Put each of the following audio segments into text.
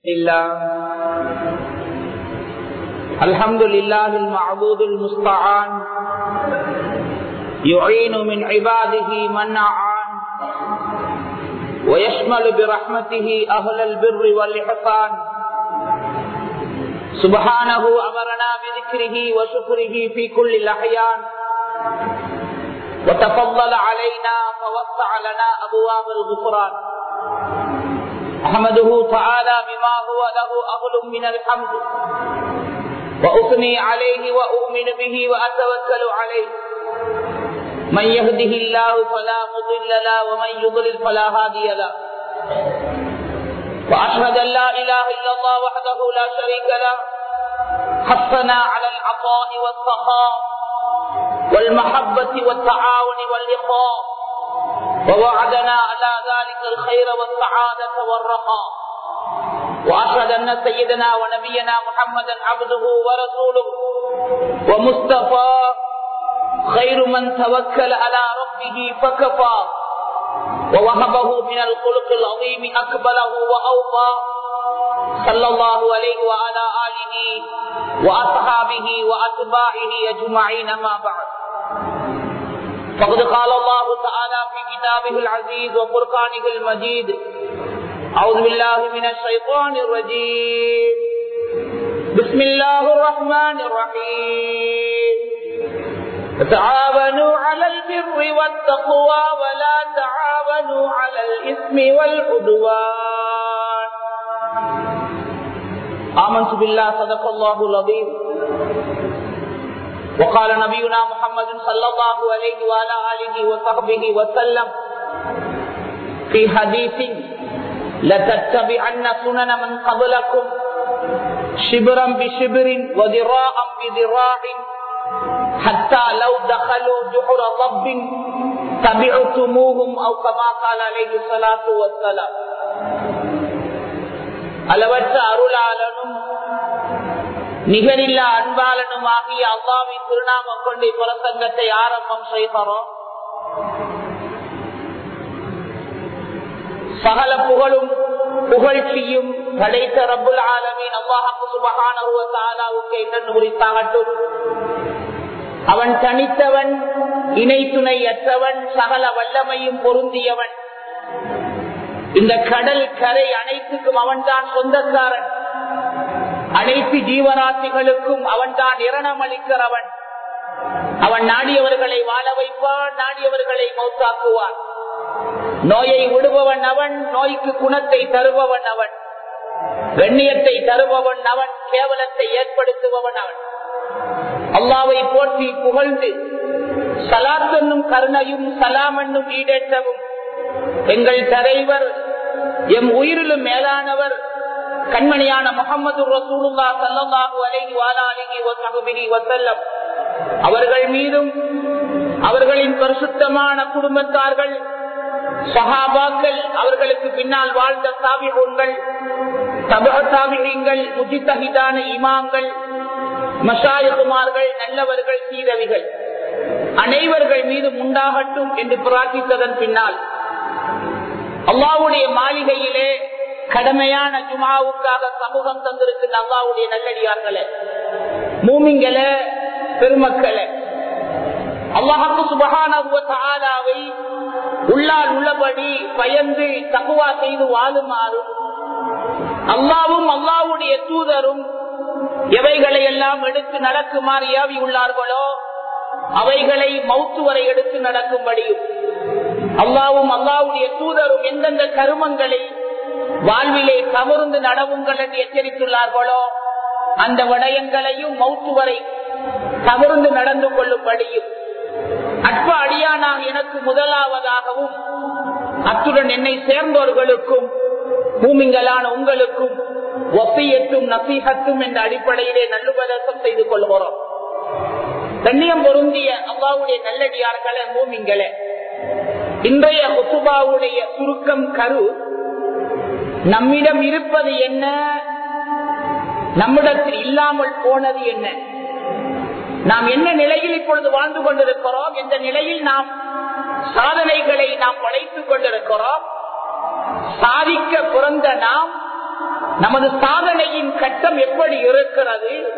الله الحمد لله المعبود المستعان. يعين من عباده من أعان. ويشمل برحمته أهل البر والإحسان. سبحانه أمرنا بذكره وشكره في كل الأحيان. وتفضل علينا فوسع لنا أبواب الغفران. أحمده تعالى بما هو له أهل من الحمد. وأثني عليه وأؤمن به وأتوكل عليه. من يهده الله فلا مضل له ومن يضلل فلا هادي له. وأشهد أن لا إله إلا الله وحده لا شريك له. حثنا على العطاء والسخاء والمحبة والتعاون والإخاء ووعدنا على ذلك الخير والسعادة والرخاء. وأشهد أن سيدنا ونبينا محمدا عبده ورسوله. ومصطفى خير من توكل على ربه فكفى. ووهبه من الخلق العظيم أكبله وأوفى. صلى الله عليه وعلى آله وأصحابه وأتباعه أجمعين ما بعد. فقد قال الله تعالى في كتابه العزيز وفرقانه المجيد أعوذ بالله من الشيطان الرجيم. بسم الله الرحمن الرحيم. تعاونوا على البر والتقوى ولا تعاونوا على الإثم والعدوان. آمنت بالله صدق الله العظيم. وقال نبينا محمد صلى الله عليه وعلى آله وصحبه وسلم في حديث لتتبعن سنن من قبلكم شبرا بشبر وذراعا بذراع حتى لو دخلوا جحر ضب تبعتموهم او كما قال عليه الصلاه والسلام அளவற்ற அருளாளனும் நிகரில்லா அன்பாளனும் ஆகிய அல்லாவின் திருநாமம் கொண்டு புறத்தங்கத்தை ஆரம்பம் செய்கிறோம். சகல புகழும் புகழ்ச்சியும் படைத்த ரபுல் ஆலமின் அல்லாஹு சுபகானவுக்கு என்னென்னு குறித்தாகட்டும். அவன் தனித்தவன் இணை துணையற்றவன் சகல வல்லமையும் பொருந்தியவன். இந்த கடல் கரை அனைத்துக்கும் அவன்தான் சொந்தக்காரன். அனைத்து ஜீவராசிகளுக்கும் அவன்தான் இரணம் அளிக்கிறவன் அவன் நாடியவர்களை வாழ வைப்பான் நாடியவர்களை மௌத்தாக்குவான். நோயை விடுபவன் அவன் நோய்க்கு குணத்தை தருபவன் அவன். கண்ணியத்தை தருபவன் அவன் கேவலத்தை ஏற்படுத்துபவன் அவன். அல்லாவை போற்றி புகழ்ந்து சலாத் என்னும் கருணையும் சலாம் என்னும் ஈடேற்றவும். எங்கள் தலைவர் எம் உயிரிலும் மேலானவர் கண்மணியான முகமது ரசூலுல்லா சல்லாஹு அலைஹி வாலாலிஹி வசஹபிஹி வஸல்லம். அவர்கள் மீதும் அவர்களின் பரிசுத்தமான குடும்பத்தார்கள் சஹாபாக்கள் அவர்களுக்கு பின்னால் வாழ்ந்த சாபிகள் தபசாபிகள் முஜித்தகிதான இமாங்கள் மஷாயகுமார்கள் நல்லவர்கள் சீரவிகள். அனைவர்கள் மீதும் உண்டாகட்டும் என்று பிரார்த்தித்ததன் பின்னால். அல்லாவுடைய மாளிகையிலே கடமையான ஜுமாவுக்காக சமூகம் தந்திருக்கின்ற அல்லாவுடைய நல்லடியார்களே மூமிங்களே பெருமக்களே அல்லாஹு சுபகானாவை உள்ளால் உள்ளபடி பயந்து தகுவா செய்து வாழுமாறும் அல்லாவும் அல்லாவுடைய தூதரும் எவைகளை எல்லாம் எடுத்து நடக்குமாறு ஏவி உள்ளார்களோ அவைகளை மௌத்து வரை எடுத்து நடக்கும்படியும் அல்லாவும் அல்லாவுடைய தூதரும் எந்தெந்த கருமங்களை வாழ்விலே கவர்ந்து நடவுங்கள் என்று எச்சரித்துள்ளார்களோ அந்த விடயங்களையும் மௌத்து வரை கவர்ந்து நடந்து கொள்ளும்படியும் அற்ப அடியானாக எனக்கு முதலாவதாகவும் அத்துடன் என்னை சேர்ந்தவர்களுக்கும் பூமிங்களான உங்களுக்கும் ஒப்பியத்தும் நசீகத்தும் என்ற அடிப்படையிலே நல்லுபதேசம் செய்து கொள்கிறோம். கண்ணியம் பொருந்திய அவ்வாவுடைய நல்லடியார்களே மூமிங்களே இன்றைய ஒப்புபாவுடைய சுருக்கம் கரு நம்மிடம் இருப்பது என்ன? நம்மிடத்தில் இல்லாமல் போனது என்ன? நாம் என்ன நிலையில் இப்பொழுது வாழ்ந்து கொண்டிருக்கிறோம்? எந்த நிலையில் நாம் சாதனைகளை நாம் படைத்துக் கொண்டிருக்கிறோம்? சாதிக்க பிறந்த நாம் நமது சாதனையின் கட்டம் எப்படி இருக்கிறது?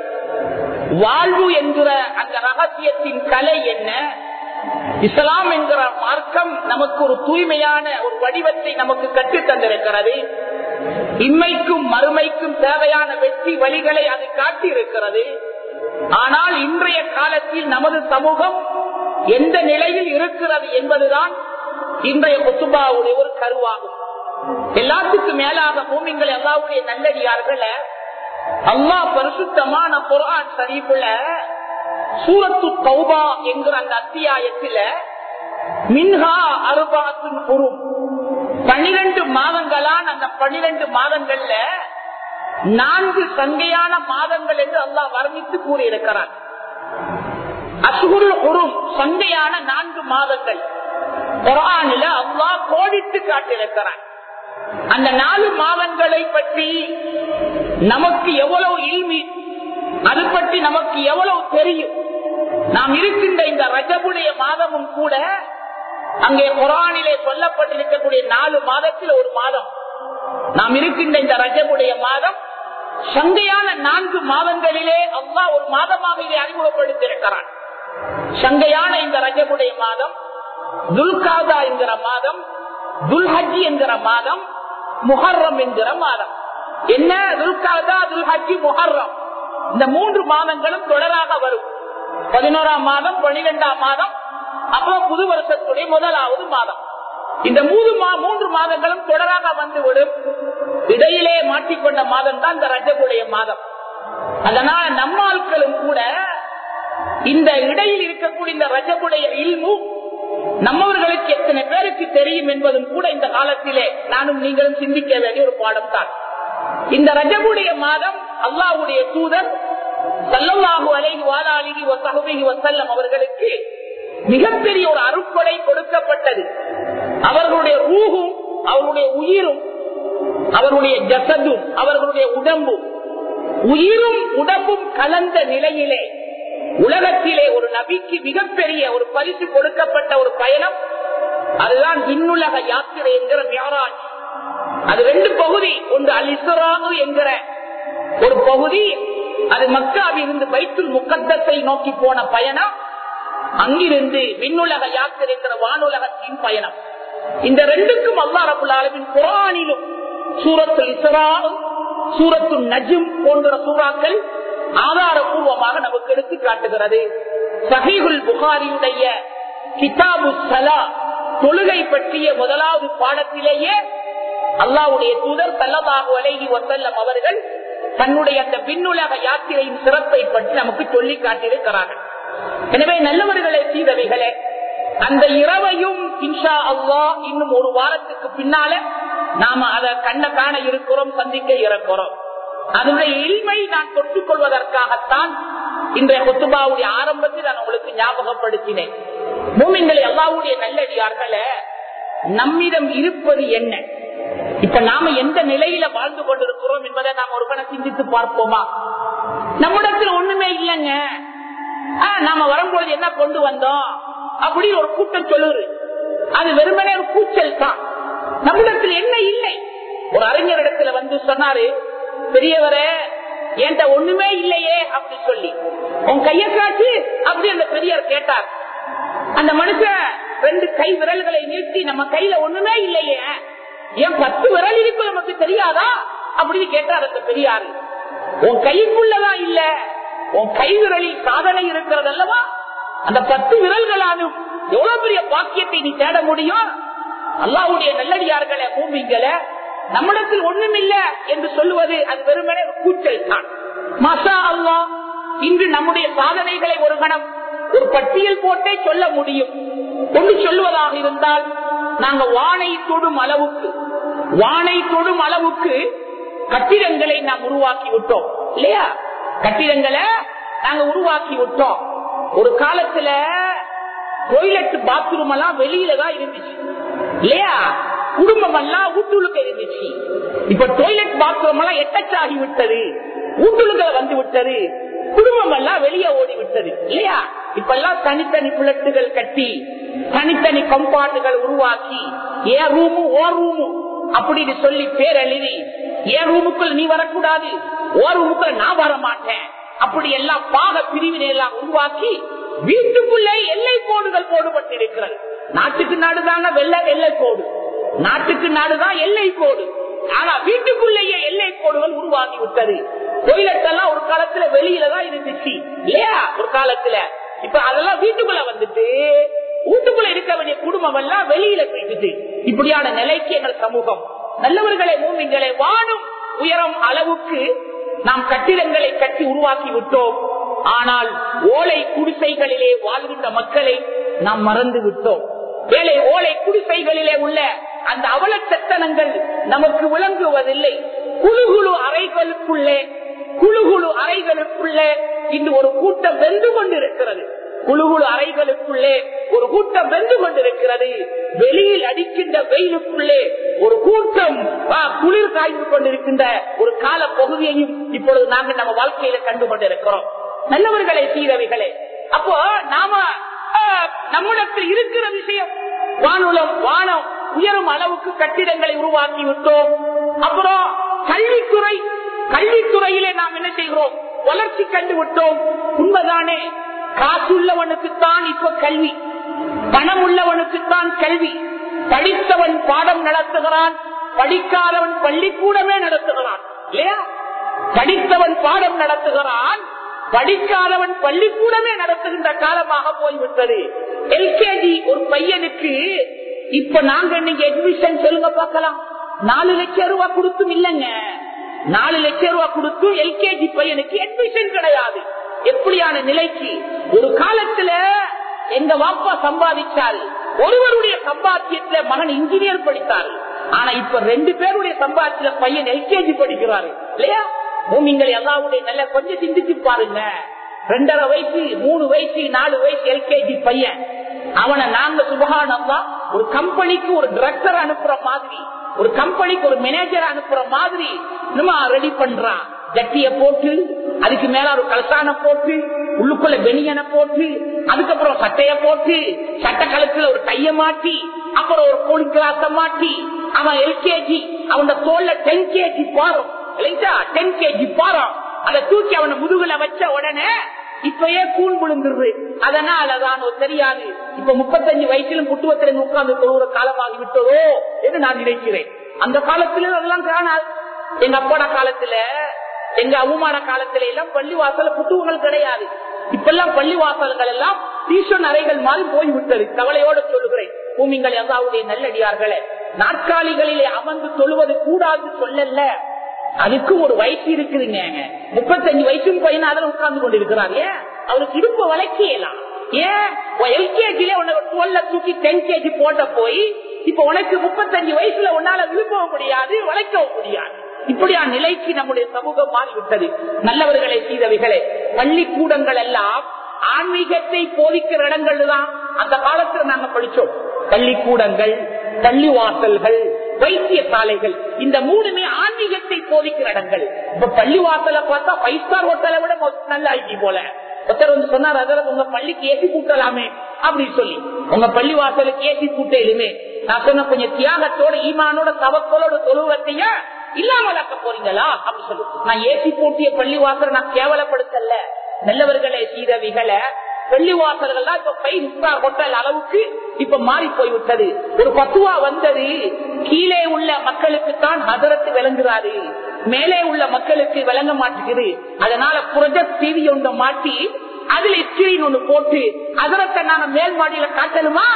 வாழ்வு என்கிற அந்த ரகசியத்தின் கலை என்ன? இஸ்லாம் என்கிற மார்க்கம் நமக்கு ஒரு தூய்மையான ஒரு வடிவத்தை நமக்கு கற்றுத் தந்திருக்கிறது இம்மைக்கும் மறுமைக்கும் தேவையான வெற்றி வழிகளை அது காட்டியிருக்கிறது. ஆனால் இன்றைய காலத்தில் நமது சமூகம் எந்த நிலையில் இருக்கிறது என்பதுதான் இன்றைய கொத்துபாவுடைய ஒரு கருவாகும். எல்லாத்துக்கும் மேலாக பூமிங்கள் எல்லாவுடைய நல்லடியார்கள அம்மா பரிசுத்தமான குரான் சரிப்புல சூரத்து கௌபா என்கிற அந்த அத்தியாயத்தில மின்ஹா அருபாத்தின் குரும் பனிரெண்டு மாதங்களான் அந்த பனிரெண்டு மாதங்கள்ல நான்கு சங்கையான மாதங்கள் என்று அல்லாஹ் வர்ணித்து கூறியிருக்கிறார் அசுகுருள் குரும் சங்கையான நான்கு மாதங்கள். குரானில அல்லாஹ் கோடிட்டு காட்டியிருக்கிறார் அந்த நாலு மாதங்களை பற்றி நமக்கு எவ்வளவு இல்மி அது பற்றி நமக்கு எவ்வளவு தெரியும். நாம் இருக்கின்ற இந்த ரஜபுடைய மாதமும் கூட அங்கே குரானிலே சொல்லப்பட்டிருக்கக்கூடிய நாலு மாதத்தில் ஒரு மாதம். நாம் இருக்கின்ற இந்த ரஜமுடைய மாதம் சங்கையான நான்கு மாதங்களிலே அம்மா ஒரு மாதமாக இதை அறிமுகப்படுத்தியிருக்கிறான். சங்கையான இந்த ரஜமுடைய மாதம் துல்காதா என்கிற மாதம் துல்ஹஜி என்கிற மாதம் முஹர்ரம் என்கிற மாதம். என்ன? துல்காதா துல்ஹஜி முஹர்ரம். இந்த மூன்று மாதங்களும் தொடராக வரும். பதினோராம் மாதம் பனிரெண்டாம் மாதம் அப்புறம் புது வருஷத்துடைய முதலாவது மாதம். இந்த மூன்று மூன்று மாதங்களும் தொடராக வந்துவிடும். இடையிலே மாட்டிக்கொண்ட மாதம் தான் இந்த ரஜகுடைய மாதம். அதனால நம்மாட்களும் கூட இந்த இடையில் இருக்கக்கூடிய இந்த ரஜகுடைய இல்மு நம்மவர்களுக்கு எத்தனை பேருக்கு தெரியும் என்பதும் கூட இந்த காலத்திலே நானும் நீங்களும் சிந்திக்க வேண்டிய ஒரு பாடம் தான் இந்த ரஜகுடைய மாதம் அல்லாவுடைய தூதர் சல்லல்லாஹு அலைஹி வாலாலிஹி வசஹபிஹி வசல்லம் அவர்களுக்கு மிகப்பெரிய ஒரு அருப்படை கொடுக்கப்பட்டது. அவர்களுடைய ரூகும் அவர்களுடைய உயிரும் அவருடைய ஜசதும் அவர்களுடைய உடம்பும் உயிரும் உடம்பும் கலந்த நிலையிலே உலகத்திலே ஒரு நபிக்கு மிகப்பெரிய ஒரு பரிசு கொடுக்கப்பட்ட ஒரு பயணம். அதுதான் இன்னுலக யாத்திரை என்கிற மியாராஜ் அது ரெண்டு பகுதி. ஒன்று அல் இஸ்ராவு என்கிற ஒரு பகுதி. அது மக்காவில் இருந்து பைத்துல் முக்கத்தத்தை நோக்கி போன பயணம். அங்கிருந்து விண்ணுலக யாத்திரை என்கிற வானுலகத்தின் பயணம். இந்த ரெண்டுக்கும் அல்லா ரபுல் குரானிலும் சூரத்து இசராவும் சூரத்து நஜும் போன்ற சூறாக்கள் ஆதாரபூர்வமாக நமக்கு எடுத்து காட்டுகிறது. சஹீகுல் புகாரியுடைய கிதாபு சலா தொழுகை பற்றிய முதலாவது பாடத்திலேயே அல்லாவுடைய தூதர் தல்லதாக அலைகி வசல்லம் அவர்கள் தன்னுடைய அந்த விண்ணுலக யாத்திரையின் சிறப்பை பற்றி நமக்கு சொல்லி காட்டியிருக்கிறார்கள். எனவே நல்லவர்களே சீதவிகளே அந்த இரவையும் இன்ஷா அல்லா இன்னும் ஒரு வாரத்துக்கு பின்னால நாம அதை கண்ண காண இருக்கிறோம் சந்திக்க இருக்கிறோம். அதனுடைய இல்மை நான் தொட்டுக் கொள்வதற்காகத்தான் இன்றைய கொத்துபாவுடைய ஆரம்பத்தில் நான் உங்களுக்கு ஞாபகப்படுத்தினேன். பூமிங்களை எல்லாவுடைய நல்லடியார்களே நம்மிடம் இருப்பது என்ன? இப்ப நாம எந்த நிலையில வாழ்ந்து கொண்டிருக்கிறோம் என்பதை நாம் ஒரு கணக்கு சிந்தித்து பார்ப்போமா? நம்மிடத்தில் ஒண்ணுமே இல்லைங்க. நாம வரும்பொழுது என்ன கொண்டு வந்தோம்? அப்படின்னு ஒரு கூட்டம் சொல்லுது. அது வெறுமனே ஒரு கூச்சல் தான். நம்மிடத்தில் என்ன இல்லை? ஒரு அறிஞர் இடத்துல வந்து சொன்னாரு பெரியவரே என்கிட்ட ஒண்ணுமே இல்லையே அப்படி சொல்லி. உன் கைய காட்டு அப்படி அந்த பெரியார் கேட்டார். அந்த மனுஷன் ரெண்டு கை விரல்களை நீட்டி நம்ம கையில ஒண்ணுமே இல்லையே. ஏன் பத்து விரல் இருக்கு நமக்கு தெரியாதா? அப்படின்னு கேட்டார் அந்த பெரியாரு. உன் கைக்குள்ளதான் இல்ல. உன் கை விரலில் சாதனை இருக்கிறது அல்லவா? அந்த பத்து விரல்களாலும் எவ்வளவு பெரிய பாக்கியத்தை நீ தேட முடியும்? அல்லாவுடைய நல்லடியார்களே பூமிங்களை நம்மிடத்தில் ஒண்ணுமில்ல என்று சொல்லுவது அது வெறுமனே கூச்சல் தான். மசா அல்லா இன்று நம்முடைய சாதனைகளை ஒரு கணம் ஒரு பட்டியல் போட்டே சொல்ல முடியும். ஒன்று சொல்லுவதாக இருந்தால் நாங்க வானை தொடும் அளவுக்கு வானை தொடும் அளவுக்கு கட்டிடங்களை நாம் உருவாக்கி விட்டோம் இல்லையா? கட்டிடங்களை நாங்க உருவாக்கி விட்டோம். ஒரு காலத்துல டொய்லெட் பாத்ரூம் எல்லாம் வெளியில தான் இருந்துச்சு. இல்லையா? குடும்பம் எல்லாம் வீட்டுழுக்க இருந்துச்சு. இப்ப டொய்லெட் பாத்ரூம் எல்லாம் எட்டச்சாகி விட்டது. வீட்டுழுக்க வந்து விட்டது. குடும்பம் எல்லாம் வெளியே ஓடி விட்டது. இல்லையா? இப்ப எல்லாம் தனித்தனி பிளட்டுகள் கட்டி தனித்தனி கம்பார்ட்டுகள் உருவாக்கி ஏ ரூமு ஓ ரூமு அப்படின்னு சொல்லி பேர் எழுதி என் ரூமுக்குள் நீ வரக்கூடாது. ஓ ரூமுக்குள்ள நான் வர மாட்டேன். அப்படி எல்லாம் பாக பிரிவினை எல்லாம் உருவாக்கி வீட்டுக்குள்ளே எல்லை கோடுகள் போடப்பட்டிருக்கிறது நாட்டுக்கு நாடுதாங்க வெள்ள எல்லை கோடு. நாட்டுக்கு நாடுதான் எல்லை கோடு. ஆனா வீட்டுக்குள்ளேயே எல்லை கோடுகள் உருவாகி விட்டது. டொய்லெட் ஒரு காலத்துல வெளியில தான் இருந்துச்சு. இல்லையா? ஒரு காலத்துல. இப்ப அதெல்லாம் வீட்டுக்குள்ள வந்துட்டு வீட்டுக்குள்ள இருக்க வேண்டிய குடும்பம் எல்லாம் வெளியில போயிட்டு இப்படியான நிலைக்கு எங்கள் சமூகம். நல்லவர்களை மூமிங்களை வாழும் உயரம் அளவுக்கு நாம் கட்டிடங்களை கட்டி உருவாக்கி விட்டோம். ஆனால் ஓலை குடிசைகளிலே வாழ்கின்ற மக்களை நாம் மறந்து விட்டோம். வேலை ஓலை குடிசைகளிலே உள்ள அந்த அவல சட்டனங்கள் நமக்கு விளங்குவதில்லை. குழு குழு அறைகளுக்குள்ளே குழு குழு அறைகளுக்குள்ளே இன்று ஒரு கூட்டம் வென்று கொண்டிருக்கிறது. குழுகுழு அறைகளுக்குள்ளே ஒரு கூட்டம் வென்று கொண்டிருக்கிறது. வெளியில் அடிக்கின்ற வெயிலுக்குள்ளே ஒரு கூட்டம் குளிர் காய்ந்து கொண்டிருக்கின்ற ஒரு கால பகுதியையும் இப்பொழுது நாங்கள் நம்ம வாழ்க்கையில கண்டு கொண்டிருக்கிறோம் நல்லவர்களே சீரவிகளே அப்போ நாம நம்மிடத்தில் இருக்கிற விஷயம் வானுலம் வானம் உயரும் அளவுக்கு கட்டிடங்களை உருவாக்கி விட்டோம். அப்புறம் கல்வித்துறை கல்வித்துறையிலே நாம் என்ன செய்கிறோம்? வளர்ச்சி கண்டு விட்டோம். உண்மைதானே? காசுள்ளவனுக்குத்தான் இப்ப கல்வி. பணம் உள்ளவனுக்குத்தான் கல்வி. படித்தவன் பாடம் நடத்துகிறான். படிக்காதவன் பள்ளிக்கூடமே நடத்துகிறான். இல்லையா? படித்தவன் பாடம் நடத்துகிறான். படிக்காதவன் பள்ளிக்கூடமே நடத்துகின்ற காலமாக போய்விட்டது. எல்கேஜி ஒரு பையனுக்கு இப்ப நாங்க இன்னைக்கு அட்மிஷன் சொல்லுங்க பார்க்கலாம். நாலு லட்சம் ரூபாய் கொடுத்தும் இல்லைங்க. நாலு லட்சம் ரூபாய் கொடுத்து எல்கேஜி பையனுக்கு அட்மிஷன் கிடையாது. எப்படியான நிலைக்கு? ஒரு காலத்துல எங்க வாப்பா சம்பாதிச்சால் ஒருவருடைய சம்பாத்தியத்துல மகன் இன்ஜினியர் படித்தார். ஆனா இப்ப ரெண்டு பேருடைய சம்பாத்தியத்துல பையன் எல்கேஜி படிக்கிறாரு. இல்லையா? பூமிங்களை எல்லாவுடைய நல்ல கொஞ்சம் சிந்திச்சு பாருங்க. ரெண்டரை வயசு மூணு வயசு நாலு வயசு எல்கேஜி பையன். அவனை நாங்க சுபகானந்தா ஒரு கம்பெனிக்கு ஒரு டிரெக்டர் அனுப்புற மாதிரி ஒரு கம்பெனிக்கு ஒரு மேனேஜர் அனுப்புற மாதிரி நம்ம ரெடி பண்றான் ஜட்டிய போட்டு அதுக்கு மேல ஒரு கலசான போட்டு உள்ளுக்குள்ள பெனியனை போட்டு அதுக்கப்புறம் சட்டைய போட்டு சட்ட கழுத்துல ஒரு கைய மாட்டி அப்புறம் ஒரு கோழி கிளாஸ மாட்டி அவன் எல்கேஜி அவனோட தோல்ல டென் கேஜி பாரம் இல்லைங்களா? டென் கேஜி பாரம் அதை தூக்கி அவனை முதுகுல வச்ச உடனே இப்பயே கூண் விழுந்துருது அதனாலதான் தெரியாது. இப்ப முப்பத்தஞ்சு வயசுல புட்டுவத்திலிருந்து உட்கார்ந்து தொழுகிற காலமாகி விட்டதோ என்று நான் நினைக்கிறேன். அந்த காலத்துல அதெல்லாம் காணாது. எங்க அப்பாட காலத்துல எங்க அவமான காலத்துல எல்லாம் பள்ளி வாசல புத்துவங்கள் கிடையாது. இப்பெல்லாம் பள்ளி வாசல்கள் எல்லாம் டியூஷன் அறைகள் மாதிரி போய்விட்டது. கவலையோடு சொல்லுகிறேன். பூமிங்கள் எதாவுடைய நல்லடியார்களே நாற்காலிகளிலே அமர்ந்து தொழுவது கூடாது சொல்லல அதுக்கும் ஒரு வயசு இருக்குதுங்க. முப்பத்தஞ்சு வயசும் பையன் அதில் உட்கார்ந்து கொண்டிருக்கிறார் ஏன்? அவருக்கு இடுப்பு வளைக்கலாம் ஏன் எல்கேஜில உன்னை தூக்கி டென் கேஜி போட்ட போய் இப்ப உனக்கு முப்பத்தஞ்சு வயசுல உன்னால விழுப்பவும் முடியாது வளைக்கவும் முடியாது. இப்படியா நிலைக்கு நம்முடைய சமூகம் மாறிவிட்டது. நல்லவர்களை செய்தவைகளே பள்ளிக்கூடங்கள் எல்லாம் ஆன்மீகத்தை போதிக்கிற இடங்கள் தான் அந்த காலத்துல நாங்க படிச்சோம். பள்ளிக்கூடங்கள் பள்ளிவாசல்கள் வைத்தியசாலைகள். இந்த மூணுமே ஆன்மீகத்தை போதிக்கிற இடங்கள். இப்ப பள்ளிவாசலை பார்த்தா ஃபைவ் ஸ்டார் ஹோட்டலை விட நல்ல ஐடி போல. ஒருத்தர் வந்து சொன்னார் அதில் உங்க பள்ளிக்கு ஏசி கூட்டலாமே அப்படின்னு சொல்லி. உங்க பள்ளி வாசலுக்கு ஏசி கூட்டையிலுமே நான் சொன்ன கொஞ்சம் தியாகத்தோட ஈமானோட தவத்தோட தொழுவத்தைய இல்லாமலாக்க போறீங்களா? அப்படின்னு சொல்லி. நான் ஏசி பூட்டிய பள்ளி வாசலை நான் கேவலப்படுத்தல. நல்லவர்களை சீரவிகளை வெள்ளி வாசல்கள் இப்ப ஃபைவ் ஸ்டார் ஹோட்டல் அளவுக்கு இப்ப மாறி போய்விட்டது. ஒரு பத்துவா வந்தது கீழே உள்ள மக்களுக்கு தான் ஹதரத்து விளங்குறாரு. மேலே உள்ள மக்களுக்கு விளங்க மாட்டேங்குது. அதனால புரொஜெக்ட் டிவி ஒன்று மாட்டி அதுல ஸ்கிரீன் ஒண்ணு போட்டு அதரத்தை நாங்க மேல் மாடியில காட்டணுமா?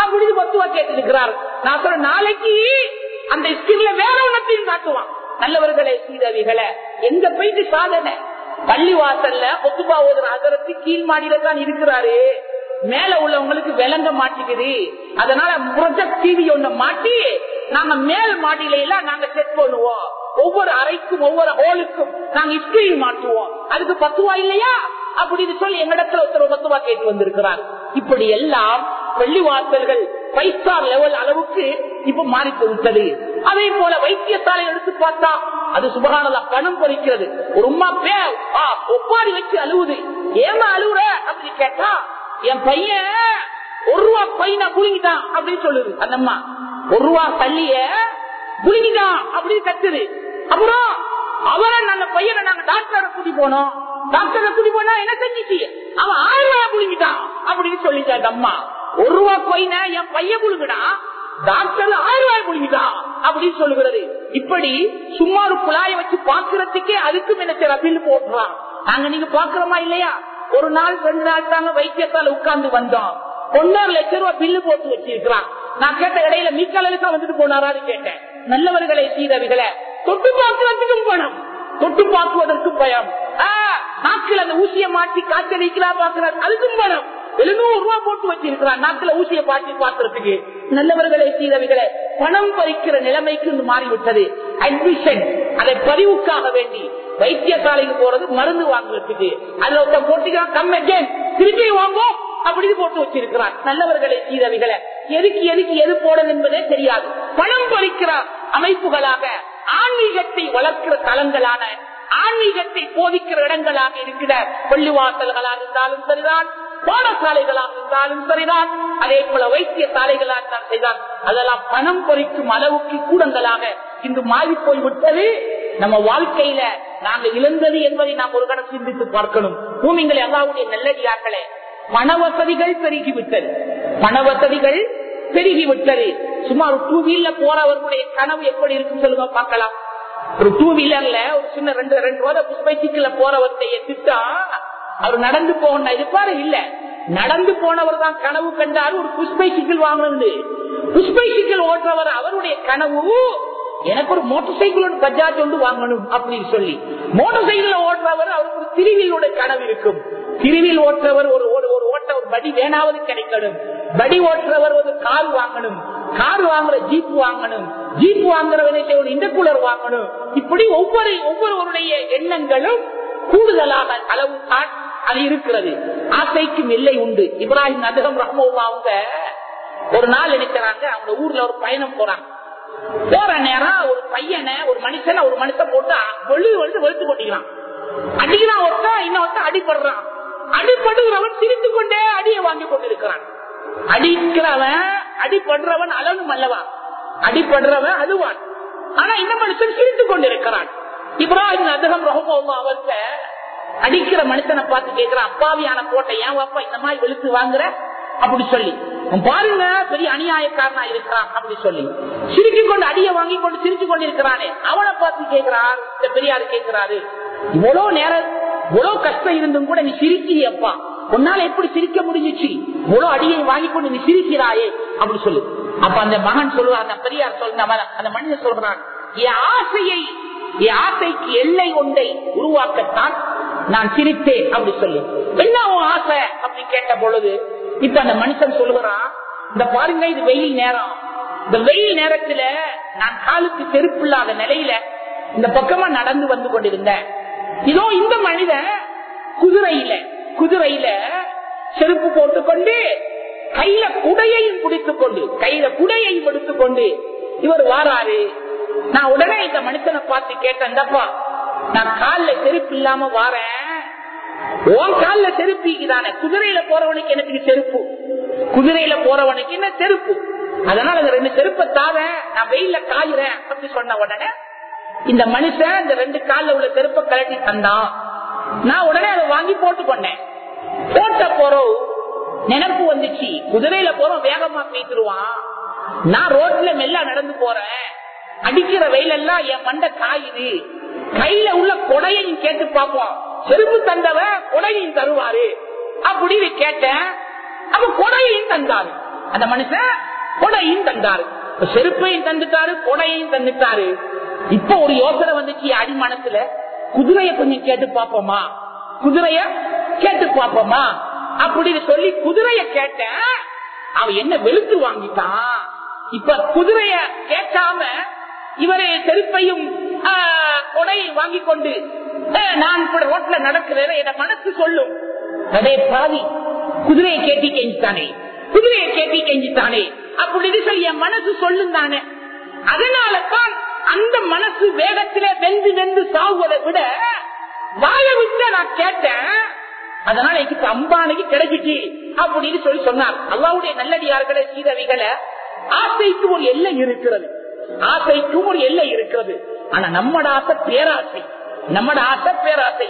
அப்படின்னு பத்துவா கேட்டிருக்கிறார். நான் சொல்ற நாளைக்கு அந்த ஸ்கிரீன்ல வேற ஒன்னத்தையும் காட்டுவான். நல்லவர்களே சீதவிகளை எங்க போயிட்டு சாதனை? பள்ளி வாசல்ல ஒத்துப்பா ஓதுற அதரத்து கீழ் மாடியில தான் இருக்கிறாரு. மேல உள்ளவங்களுக்கு விளங்க மாட்டேங்குது அதனால ப்ரொஜெக்ட் டிவி ஒண்ணு மாட்டி நாங்க மேல் மாடியில எல்லாம் நாங்க செட் பண்ணுவோம். ஒவ்வொரு அறைக்கும் ஒவ்வொரு ஹோலுக்கும் நாங்க ஸ்கிரீன் மாட்டுவோம் அதுக்கு பத்துவா இல்லையா? அப்படின்னு சொல்லி எங்களிடத்துல ஒருத்தர் பத்துவா கேட்டு வந்திருக்கிறார். இப்படி எல்லாம் வெள்ளி வாசல்கள் ஃபைவ் லெவல் அளவுக்கு இப்ப மாறி விட்டது அதே போல வைத்தியசாலை எடுத்து பார்த்தா அது சுபகானதா பணம் பறிக்கிறது. ஒரு உமா பே ஒப்பாடி வச்சு அழுவுது. ஏமா அழுவுற? அப்படின்னு கேட்டா என் பையன் ஒரு ரூபா பையனை புழுங்கிட்டான் அப்படின்னு சொல்லுது. அந்த அம்மா ஒரு ரூபா தள்ளிய புழுங்கிட்டான் அப்படின்னு கத்துது. அப்புறம் அவரை நல்ல பையனை நாங்க டாக்டரை கூட்டி போனோம். டாக்டரை கூட்டி போனா என்ன செஞ்சிச்சு? அவன் ஆயிரம் புழுங்கிட்டான் அப்படின்னு சொல்லிட்டாங்க அம்மா. ஒரு ரூபா கொயின என் பையன் புழுங்கிட்டான் டாக்டர் ஆயிரம் ரூபாய் புழுங்கிட்டான் அப்படின்னு சொல்லுகிறது. இப்படி சும்மா ஒரு குழாய வச்சு பாக்குறதுக்கே அதுக்கும் என்ன செய்யற? பில்லு போட்டுறான் நாங்க நீங்க பாக்குறோமா இல்லையா? ஒரு நாள் ரெண்டு நாள் தாங்க வைத்தியத்தால உட்கார்ந்து வந்தோம். ஒன்னரை லட்சம் ரூபாய் பில்லு போட்டு வச்சிருக்கிறான். நான் கேட்ட இடையில மீக்கலுக்கா வந்துட்டு போனாரான்னு கேட்டேன். நல்லவர்களை சீரவிகளை தொட்டு பார்க்கறதுக்கும் பணம். தொட்டு பார்க்குவதற்கும் பயம். நாக்கில் அந்த ஊசியை மாற்றி காய்ச்சல் பார்க்கிறார். அதுக்கும் பணம். எழுநூறு ரூபாய் போட்டு வச்சிருக்கிறான். நாட்டுல ஊசியை பாட்டி பாத்துறதுக்கு நல்லவர்களை சீரவிகளை பணம் பறிக்கிற நிலைமைக்கு மாறிவிட்டது. அட்மிஷன் அதை பதிவுக்காக வேண்டி வைத்தியசாலைக்கு போறது மருந்து வாங்குறதுக்கு. அதுல ஒருத்தன் போட்டிக்கிறான் கம் திருப்பி வாங்கும் அப்படி போட்டு வச்சிருக்கிறான். நல்லவர்களை சீரவிகளை எதுக்கு எதுக்கு எது போடணும் என்பதே தெரியாது. பணம் பறிக்கிற அமைப்புகளாக ஆன்மீகத்தை வளர்க்கிற தலங்களான ஆன்மீகத்தை போதிக்கிற இடங்களாக இருக்கிற பள்ளிவாசல்களாக இருந்தாலும் சரிதான். பாடசாலைகளாக இருந்தாலும் சரிதான். அதே போல வைத்திய சாலைகளாக இருந்தாலும் சரிதான். அதெல்லாம் பணம் பறிக்கும் அளவுக்கு கூடங்களாக இன்று மாறி போய்விட்டது நம்ம வாழ்க்கையில நாங்கள் இழந்தது என்பதை நாம் ஒரு கணம் சிந்தித்து பார்க்கணும். பூமிங்களை எல்லாவுடைய நல்லடியார்களே பண வசதிகள் பெருகிவிட்டது. பண வசதிகள் பெருகிவிட்டது. சுமார் டூ வீலர் போறவர்களுடைய கனவு எப்படி இருக்கு சொல்லுங்க பார்க்கலாம். ஒரு டூ வீலர்ல ஒரு சின்ன ரெண்டு ரெண்டு ரோத புஷ்பைசிக்கல போறவருடைய திட்டம் அவர் நடந்து போகணும் இருப்பாரு இல்ல. நடந்து போனவர் தான் கனவு கண்டாரு ஒரு புஷ்பைசிக்கல் வாங்கணும்னு. புஷ்பைசிக்கல் ஓட்டுறவர் அவருடைய கனவு. எனக்கு ஒரு மோட்டார் சைக்கிள் பஜாஜ் ஒன்று வாங்கணும் அப்படின்னு சொல்லி. மோட்டார் சைக்கிள் ஓட்டுறவர் அவருக்கு ஒரு திருவிலோட கனவு இருக்கும். திருவில் ஓட்டுறவர் ஒரு ஒரு ஓட்ட ஒரு படி வேணாவது கிடைக்கணும். படி ஓட்டுறவர் ஒரு கார் வாங்கணும். கார் வாங்குற ஜீப் வாங்கணும். ஜீப் வாங்குறவனே ஒரு கூலர் வாங்கணும். இப்படி ஒவ்வொரு ஒவ்வொருவருடைய எண்ணங்களும் கூடுதலாக அளவு தான் அது இருக்கிறது. ஆசைக்கும் எல்லை உண்டு. இப்ராஹிம் நதகம் ரஹ்மோவா அவங்க ஒரு நாள் நினைக்கிறாங்க அவங்க ஊர்ல ஒரு பயணம் போறாங்க. போற நேரம் ஒரு பையனை ஒரு மனுஷனை ஒரு மனுஷன் போட்டு வெளி வந்து வெளுத்து கொட்டிக்கிறான். அடிக்கிறான் ஒருத்தன் இன்னொருத்தன் அடிபடுறான். அடிபடுகிறவன் சிரித்து கொண்டே அடியை வாங்கி கொண்டிருக்கிறான். அடிக்கிறவன் அடிபடுறவன் அலனும் அல்லவா? அடிபடுறவன் அழுவான். ஆனா இந்த மனுஷன் சிரித்து கொண்டிருக்கிறான். இப்ராஹிம் அதகம் ரஹோமா அவர்கிட்ட அடிக்கிற மனுஷனை பார்த்து கேட்கிறான் அப்பாவியான கோட்டை ஏன் அப்பா இந்த மாதிரி வெளுத்து வாங்குற? அப்படி சொல்லி பாருங்க பெரிய அநியாயக்காரனா இருக்கிறான் அப்படி சொல்லி சிரிக்கிக் கொண்டு அடிய வாங்கி கொண்டு சிரிச்சு கொண்டு இருக்கிறானே அவனை பார்த்து கேட்கிறார் இந்த பெரியாரு கேட்கிறாரு இவ்வளவு நேரம் இவ்வளவு கஷ்டம் இருந்தும் கூட நீ சிரிக்கிறியப்பா உன்னால எப்படி சிரிக்க முடிஞ்சிச்சு? இவ்வளவு அடியை வாங்கி கொண்டு நீ சிரிக்கிறாயே அப்படி சொல்லு. அப்ப அந்த மகன் சொல்லுவார் அந்த பெரியார் சொல்ற அந்த மனிதன் சொல்றான் என் ஆசையை என் ஆசைக்கு எல்லை ஒன்றை உருவாக்கத்தான் நான் சிரித்தேன் அப்படி சொல்லி. என்ன உன் ஆசை? அப்படி கேட்ட பொழுது இப்ப அந்த மனுஷன் சொல்லுகிறான் இந்த பாருங்க இது வெயில் நேரம். இந்த வெயில் நேரத்துல நான் காலுக்கு செருப்பு இல்லாத நிலையில இந்த பக்கமா நடந்து வந்து கொண்டிருந்தேன். இதோ இந்த மனிதன் குதிரையில குதிரையில செருப்பு போட்டுக்கொண்டு கையில குடையையும் பிடித்துக் கொண்டு கையில குடையையும் எடுத்துக்கொண்டு இவர் வாராரு. நான் உடனே இந்த மனுஷனை பார்த்து கேட்டேன் தப்பா நான் கால்ல செருப்பு இல்லாம வாரேன். உன் கால்ல செருப்பிக்குதானே குதிரையில போறவனுக்கு எனக்கு செருப்பு? குதிரையில போறவனுக்கு என்ன செருப்பு? அதனால அந்த ரெண்டு செருப்பை தாரேன் நான் வெயில காயுறேன் அப்படி சொன்ன உடனே இந்த மனுஷன் இந்த ரெண்டு கால்ல உள்ள செருப்பை கலட்டி தந்தான். நான் உடனே அதை வாங்கி போட்டு கொண்டேன். போட்ட போறோம் நினப்பு வந்துச்சு. குதிரையில போறோம் வேகமா பேசிடுவான். நான் ரோட்ல மெல்ல நடந்து போறேன். அடிக்கிற வெயிலெல்லாம் என் மண்டை காயுது. கையில உள்ள கொடையையும் கேட்டு பார்ப்போம். செருப்பு தந்தவ கொடையையும் தருவாரு. அப்படின்னு கேட்டேன். அப்ப கொடையையும் தந்தாரு. அந்த மனுஷன் கொடையும் தந்தாரு. செருப்பையும் தந்துட்டாரு கொடையையும் தந்துட்டாரு. இப்ப ஒரு யோசனை வந்துச்சு அடிமனத்துல குதிரைய கொஞ்சம் கேட்டு பாப்போமா குதிரைய கேட்டு பாப்போமா அப்படின்னு சொல்லி குதிரைய கேட்டேன். அவன் என்ன வெளுத்து வாங்கிட்டான்? இப்ப குதிரைய கேட்காம இவரே செருப்பையும் கொடையை வாங்கி கொண்டு நான் இப்ப ரோட்ல நடக்கிறேன் என மனசு சொல்லும் அதே பாதி குதிரையை கேட்டி கெஞ்சித்தானே குதிரையை கேட்டி கெஞ்சித்தானே. அப்படின்னு சொல்லி என் மனசு சொல்லும் தானே. அதனால தான் அந்த மனசு வேகத்திலே வெந்து வெந்து சாகுவதை விட வாய விட்டு நான் கேட்டேன் அதனால எனக்கு அம்பானுக்கு கிடைச்சிட்டு அப்படின்னு சொல்லி சொன்னார். அல்லாவுடைய நல்லடியார்களே சீரவிகளை ஆசைக்கு ஒரு எல்லை இருக்கிறது. ஆசைக்கும் ஒரு எல்லை இருக்கிறது. ஆனா நம்மட ஆசை பேராசை. நம்மட ஆசை பேராசை.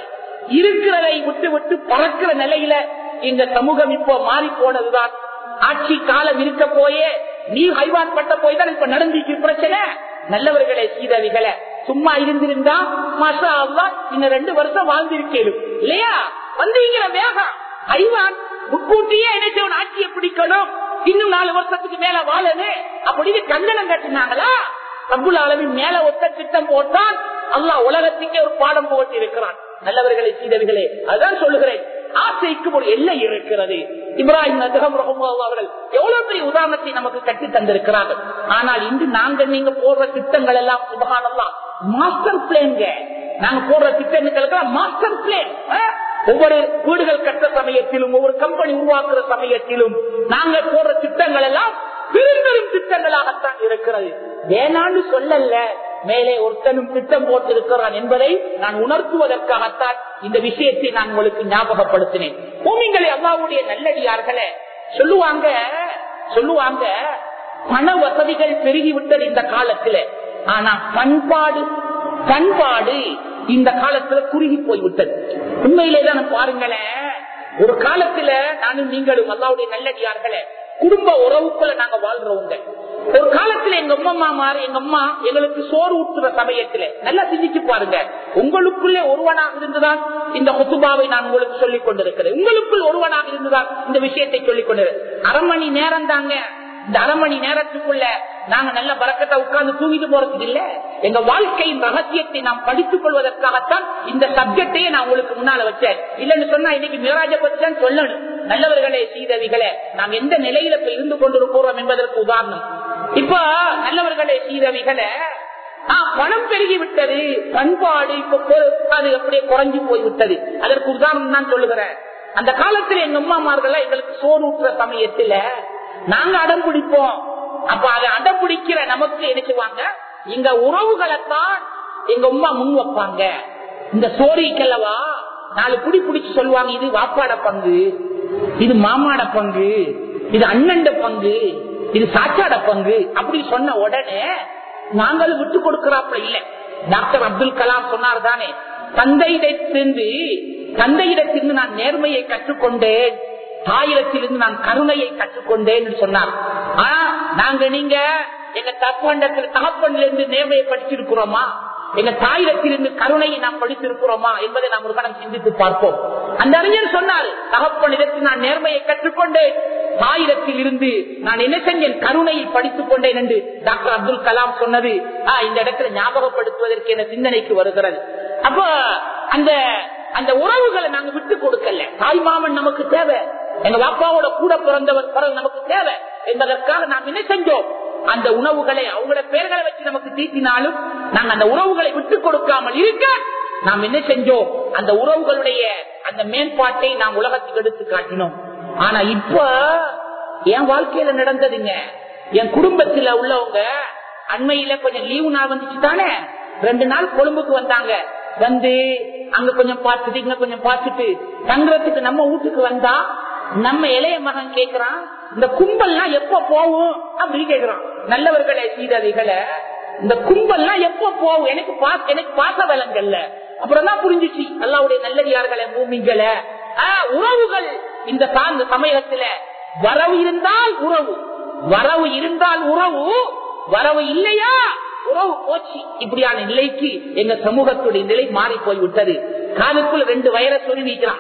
இருக்கிறதை விட்டு விட்டு பறக்கிற நிலையில இந்த சமூகம் இப்போ மாறி போனதுதான். ஆட்சி காலம் இருக்க போயே நீ ஹைவான் பட்ட போய் தான் இப்ப நடந்துச்சு பிரச்சனை. நல்லவர்களே சீதவிகளை சும்மா இருந்திருந்தா மாசா அல்லா இன்னும் ரெண்டு வருஷம் வாழ்ந்திருக்கேன். இல்லையா? வந்தீங்கிற வேகம் ஐவான் முன்கூட்டியே நினைச்சவன் ஆட்சியை பிடிக்கணும் இன்னும் நாலு வருஷத்துக்கு மேல வாழனு அப்படின்னு கண்டனம் கட்டினாங்களா? அப்துல் அளவின் மேல ஒத்த திட்டம் போட்டால் அல்லா உலகத்துக்கே ஒரு பாடம் போட்டு இருக்கிறான் நல்லவர்களை சீதவிகளே அதுதான் சொல்லுகிறேன். ஆசைக்கு ஒரு எல்லை இருக்கிறது. இப்ராஹிம் நதகம் ரஹமுல்லா அவர்கள் எவ்வளவு பெரிய உதாரணத்தை நமக்கு கட்டி தந்திருக்கிறார்கள். ஆனால் இன்று நாங்கள் நீங்க போடுற திட்டங்கள் எல்லாம் சுபகானல்லாம் மாஸ்டர் பிளேன்க நாங்க போடுற திட்டங்களுக்கு மாஸ்டர் பிளேன் ஒவ்வொரு வீடுகள் கட்ட சமயத்திலும் ஒவ்வொரு கம்பெனி உருவாக்குற சமயத்திலும் நாங்கள் போடுற திட்டங்கள் எல்லாம் பெரும் பெரும் திட்டங்களாகத்தான் இருக்கிறது. வேணான்னு சொல்லல மேலே ஒருத்தனும் திட்டம் போட்டிருக்கிறான் என்பதை நான் உணர்த்துவதற்காகத்தான் இந்த விஷயத்தை நான் உங்களுக்கு ஞாபகப்படுத்தினேன். பூமிங்களை அல்லாவுடைய நல்லடியார்களே சொல்லுவாங்க சொல்லுவாங்க பண வசதிகள் பெருகிவிட்டது இந்த காலத்துல. ஆனா பண்பாடு பண்பாடு இந்த காலத்துல குறுகி போய்விட்டது. உண்மையிலே தான் பாருங்களேன் ஒரு காலத்துல நானும் நீங்களும் அல்லாவுடைய நல்லடியார்களே குடும்ப உறவுக்குள்ள நாங்க வாழ்றவங்க. ஒரு காலத்துல எங்க அம்மா மாமாரு எங்க அம்மா எங்களுக்கு சோறு ஊற்றுற சமயத்துல நல்லா சிந்திச்சு பாருங்க. உங்களுக்குள்ளே ஒருவனாக இருந்துதான் இந்த கொத்துபாவை நான் உங்களுக்கு சொல்லிக் கொண்டிருக்கிறேன். உங்களுக்குள் ஒருவனாக இருந்துதான் இந்த விஷயத்தை சொல்லிக் கொண்டிருக்கிறேன். அரை மணி நேரம் தாங்க இந்த அரை மணி நேரத்துக்குள்ள நாங்க நல்ல பறக்கத்தை உட்கார்ந்து தூங்கிட்டு போறதுக்கு இல்ல. எங்க வாழ்க்கையின் ரகசியத்தை நாம் படித்துக் கொள்வதற்காகத்தான் இந்த சப்ஜெக்டையே நான் உங்களுக்கு முன்னால வச்சேன். இல்லன்னு சொன்னா இன்னைக்கு மிராஜ பத்தி தான் சொல்லணும். நல்லவர்களே சீதவிகளே நாம் எந்த நிலையில இப்ப இருந்து கொண்டிருக்கிறோம் என்பதற்கு உதாரணம். இப்ப நல்லவர்களே சீதவிகளை பணம் பெருகி விட்டது. பண்பாடு இப்ப அது அப்படியே குறைஞ்சு போய் விட்டது. அதற்கு உதாரணம் தான் சொல்லுகிறேன். அந்த காலத்துல எங்க அம்மாமார்கள் எங்களுக்கு சோறு ஊற்றுற சமயத்துல நாங்க அடம் பிடிப்போம். அப்ப அதை அடம் பிடிக்கிற நமக்கு நினைச்சுவாங்க எங்க உறவுகளைத்தான் எங்க உமா முன் வைப்பாங்க. இந்த சோரிக்கல்லவா? நாலு குடி பிடிச்சு சொல்லுவாங்க இது வாப்பாட பங்கு இது மாமாட பங்கு இது அண்ணண்ட பங்கு இது சாச்சாட பங்கு அப்படி சொன்ன உடனே நாங்களும் விட்டு கொடுக்கிறாப்புல இல்ல. டாக்டர் அப்துல் கலாம் சொன்னார் தானே தந்தையிடத்திலிருந்து தந்தையிடத்திலிருந்து நான் நேர்மையை கற்றுக்கொண்டேன். தாயிரத்திலிருந்து நான் கருணையை கற்றுக்கொண்டேன் என்று சொன்னார். ஆனா நாங்க நீங்க எங்க தப்பண்டத்தில் தகப்பனிலிருந்து நேர்மையை படிச்சிருக்கிறோமா? எங்க தாயிரத்திலிருந்து கருணையை நாம் படித்திருக்கிறோமா என்பதை நாம் ஒரு கணம் சிந்தித்து பார்ப்போம். அந்த அறிஞர் சொன்னார் தகப்பனிடத்தில் நான் நேர்மையை கற்றுக்கொண்டேன். தாயிரத்தில் இருந்து நான் என்ன செஞ்சேன்? கருணையை படித்துக் கொண்டேன் என்று டாக்டர் அப்துல் கலாம் சொன்னது இந்த இடத்துல ஞாபகப்படுத்துவதற்கு என சிந்தனைக்கு வருகிறது? அப்ப அந்த அந்த உறவுகளை நாங்க விட்டு கொடுக்கல. தாய் மாமன் நமக்கு தேவை. எங்க பாப்பாவோட கூட பிறந்தவர் பிறகு நமக்கு தேவை என்பதற்காக நாம் என்ன செஞ்சோம்? அந்த உணவுகளை அவங்கள பெயர்களை வச்சு நமக்கு தீட்டினாலும் நாங்க அந்த உறவுகளை விட்டு கொடுக்காமல் இருக்க நாம் என்ன செஞ்சோம்? அந்த உறவுகளுடைய அந்த மேம்பாட்டை நாம் உலகத்துக்கு எடுத்து காட்டினோம். ஆனா இப்ப என் வாழ்க்கையில நடந்ததுங்க. என் குடும்பத்துல உள்ளவங்க அண்மையில கொஞ்சம் லீவு நாள் வந்துச்சு தானே ரெண்டு நாள் கொழும்புக்கு வந்தாங்க. வந்து அங்க கொஞ்சம் பார்த்துட்டு இங்க கொஞ்சம் பார்த்துட்டு தங்குறதுக்கு நம்ம வீட்டுக்கு வந்தா நம்ம இளைய மகன் கேக்குறான் இந்த கும்பல்லாம் எப்ப போகும் அப்படின்னு கேக்குறான். நல்லவர்களே சீதவிகளை இந்த கும்பல்லாம் எப்ப போகும் எனக்கு எனக்கு பாச வளங்கள்ல அப்புறம் தான் புரிஞ்சிச்சு அல்லாவுடைய நல்லடியார்களே பூமிகளை உறவுகள் இந்த சார்ந்த சமயத்துல வரவு இருந்தால் உறவு. வரவு இருந்தால் உறவு வரவு இல்லையா? உறவு போச்சு. இப்படியான நிலைக்கு எங்க சமூகத்துடைய நிலை மாறி போய் விட்டது காதுக்குள்ள ரெண்டு வயரை சொல்லி வைக்கிறான்.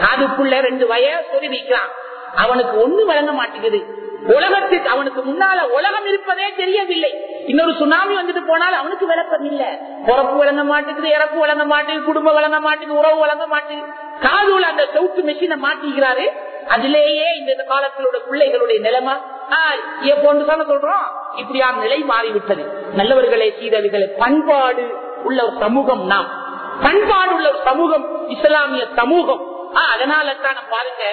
காதுக்குள்ள ரெண்டு வய சொல்லி வைக்கிறான். அவனுக்கு ஒண்ணு வழங்க மாட்டேங்குது. உலகத்துக்கு அவனுக்கு முன்னால உலகம் இருப்பதே தெரியவில்லை. இன்னொரு சுனாமி வந்துட்டு போனால் அவனுக்கு விளக்கம் இல்ல. பிறப்பு வழங்க மாட்டேங்குது இறப்பு வழங்க மாட்டேங்குது குடும்பம் வழங்க மாட்டேங்குது உறவு வழங்க மாட்டேங்குது. காதுல அந்த சவுத்து மெஷினை மாட்டிக்கிறாரு. அதிலேயே இந்த காலத்திலோட பிள்ளைகளுடைய நிலைமை. போன்று சொல்றோம்? இப்படியான நிலை மாறிவிட்டது. நல்லவர்களே சீரவிகளை பண்பாடு உள்ள ஒரு சமூகம் நாம். பண்பாடு உள்ள ஒரு சமூகம் இஸ்லாமிய சமூகம். அதனால தான் பாருங்க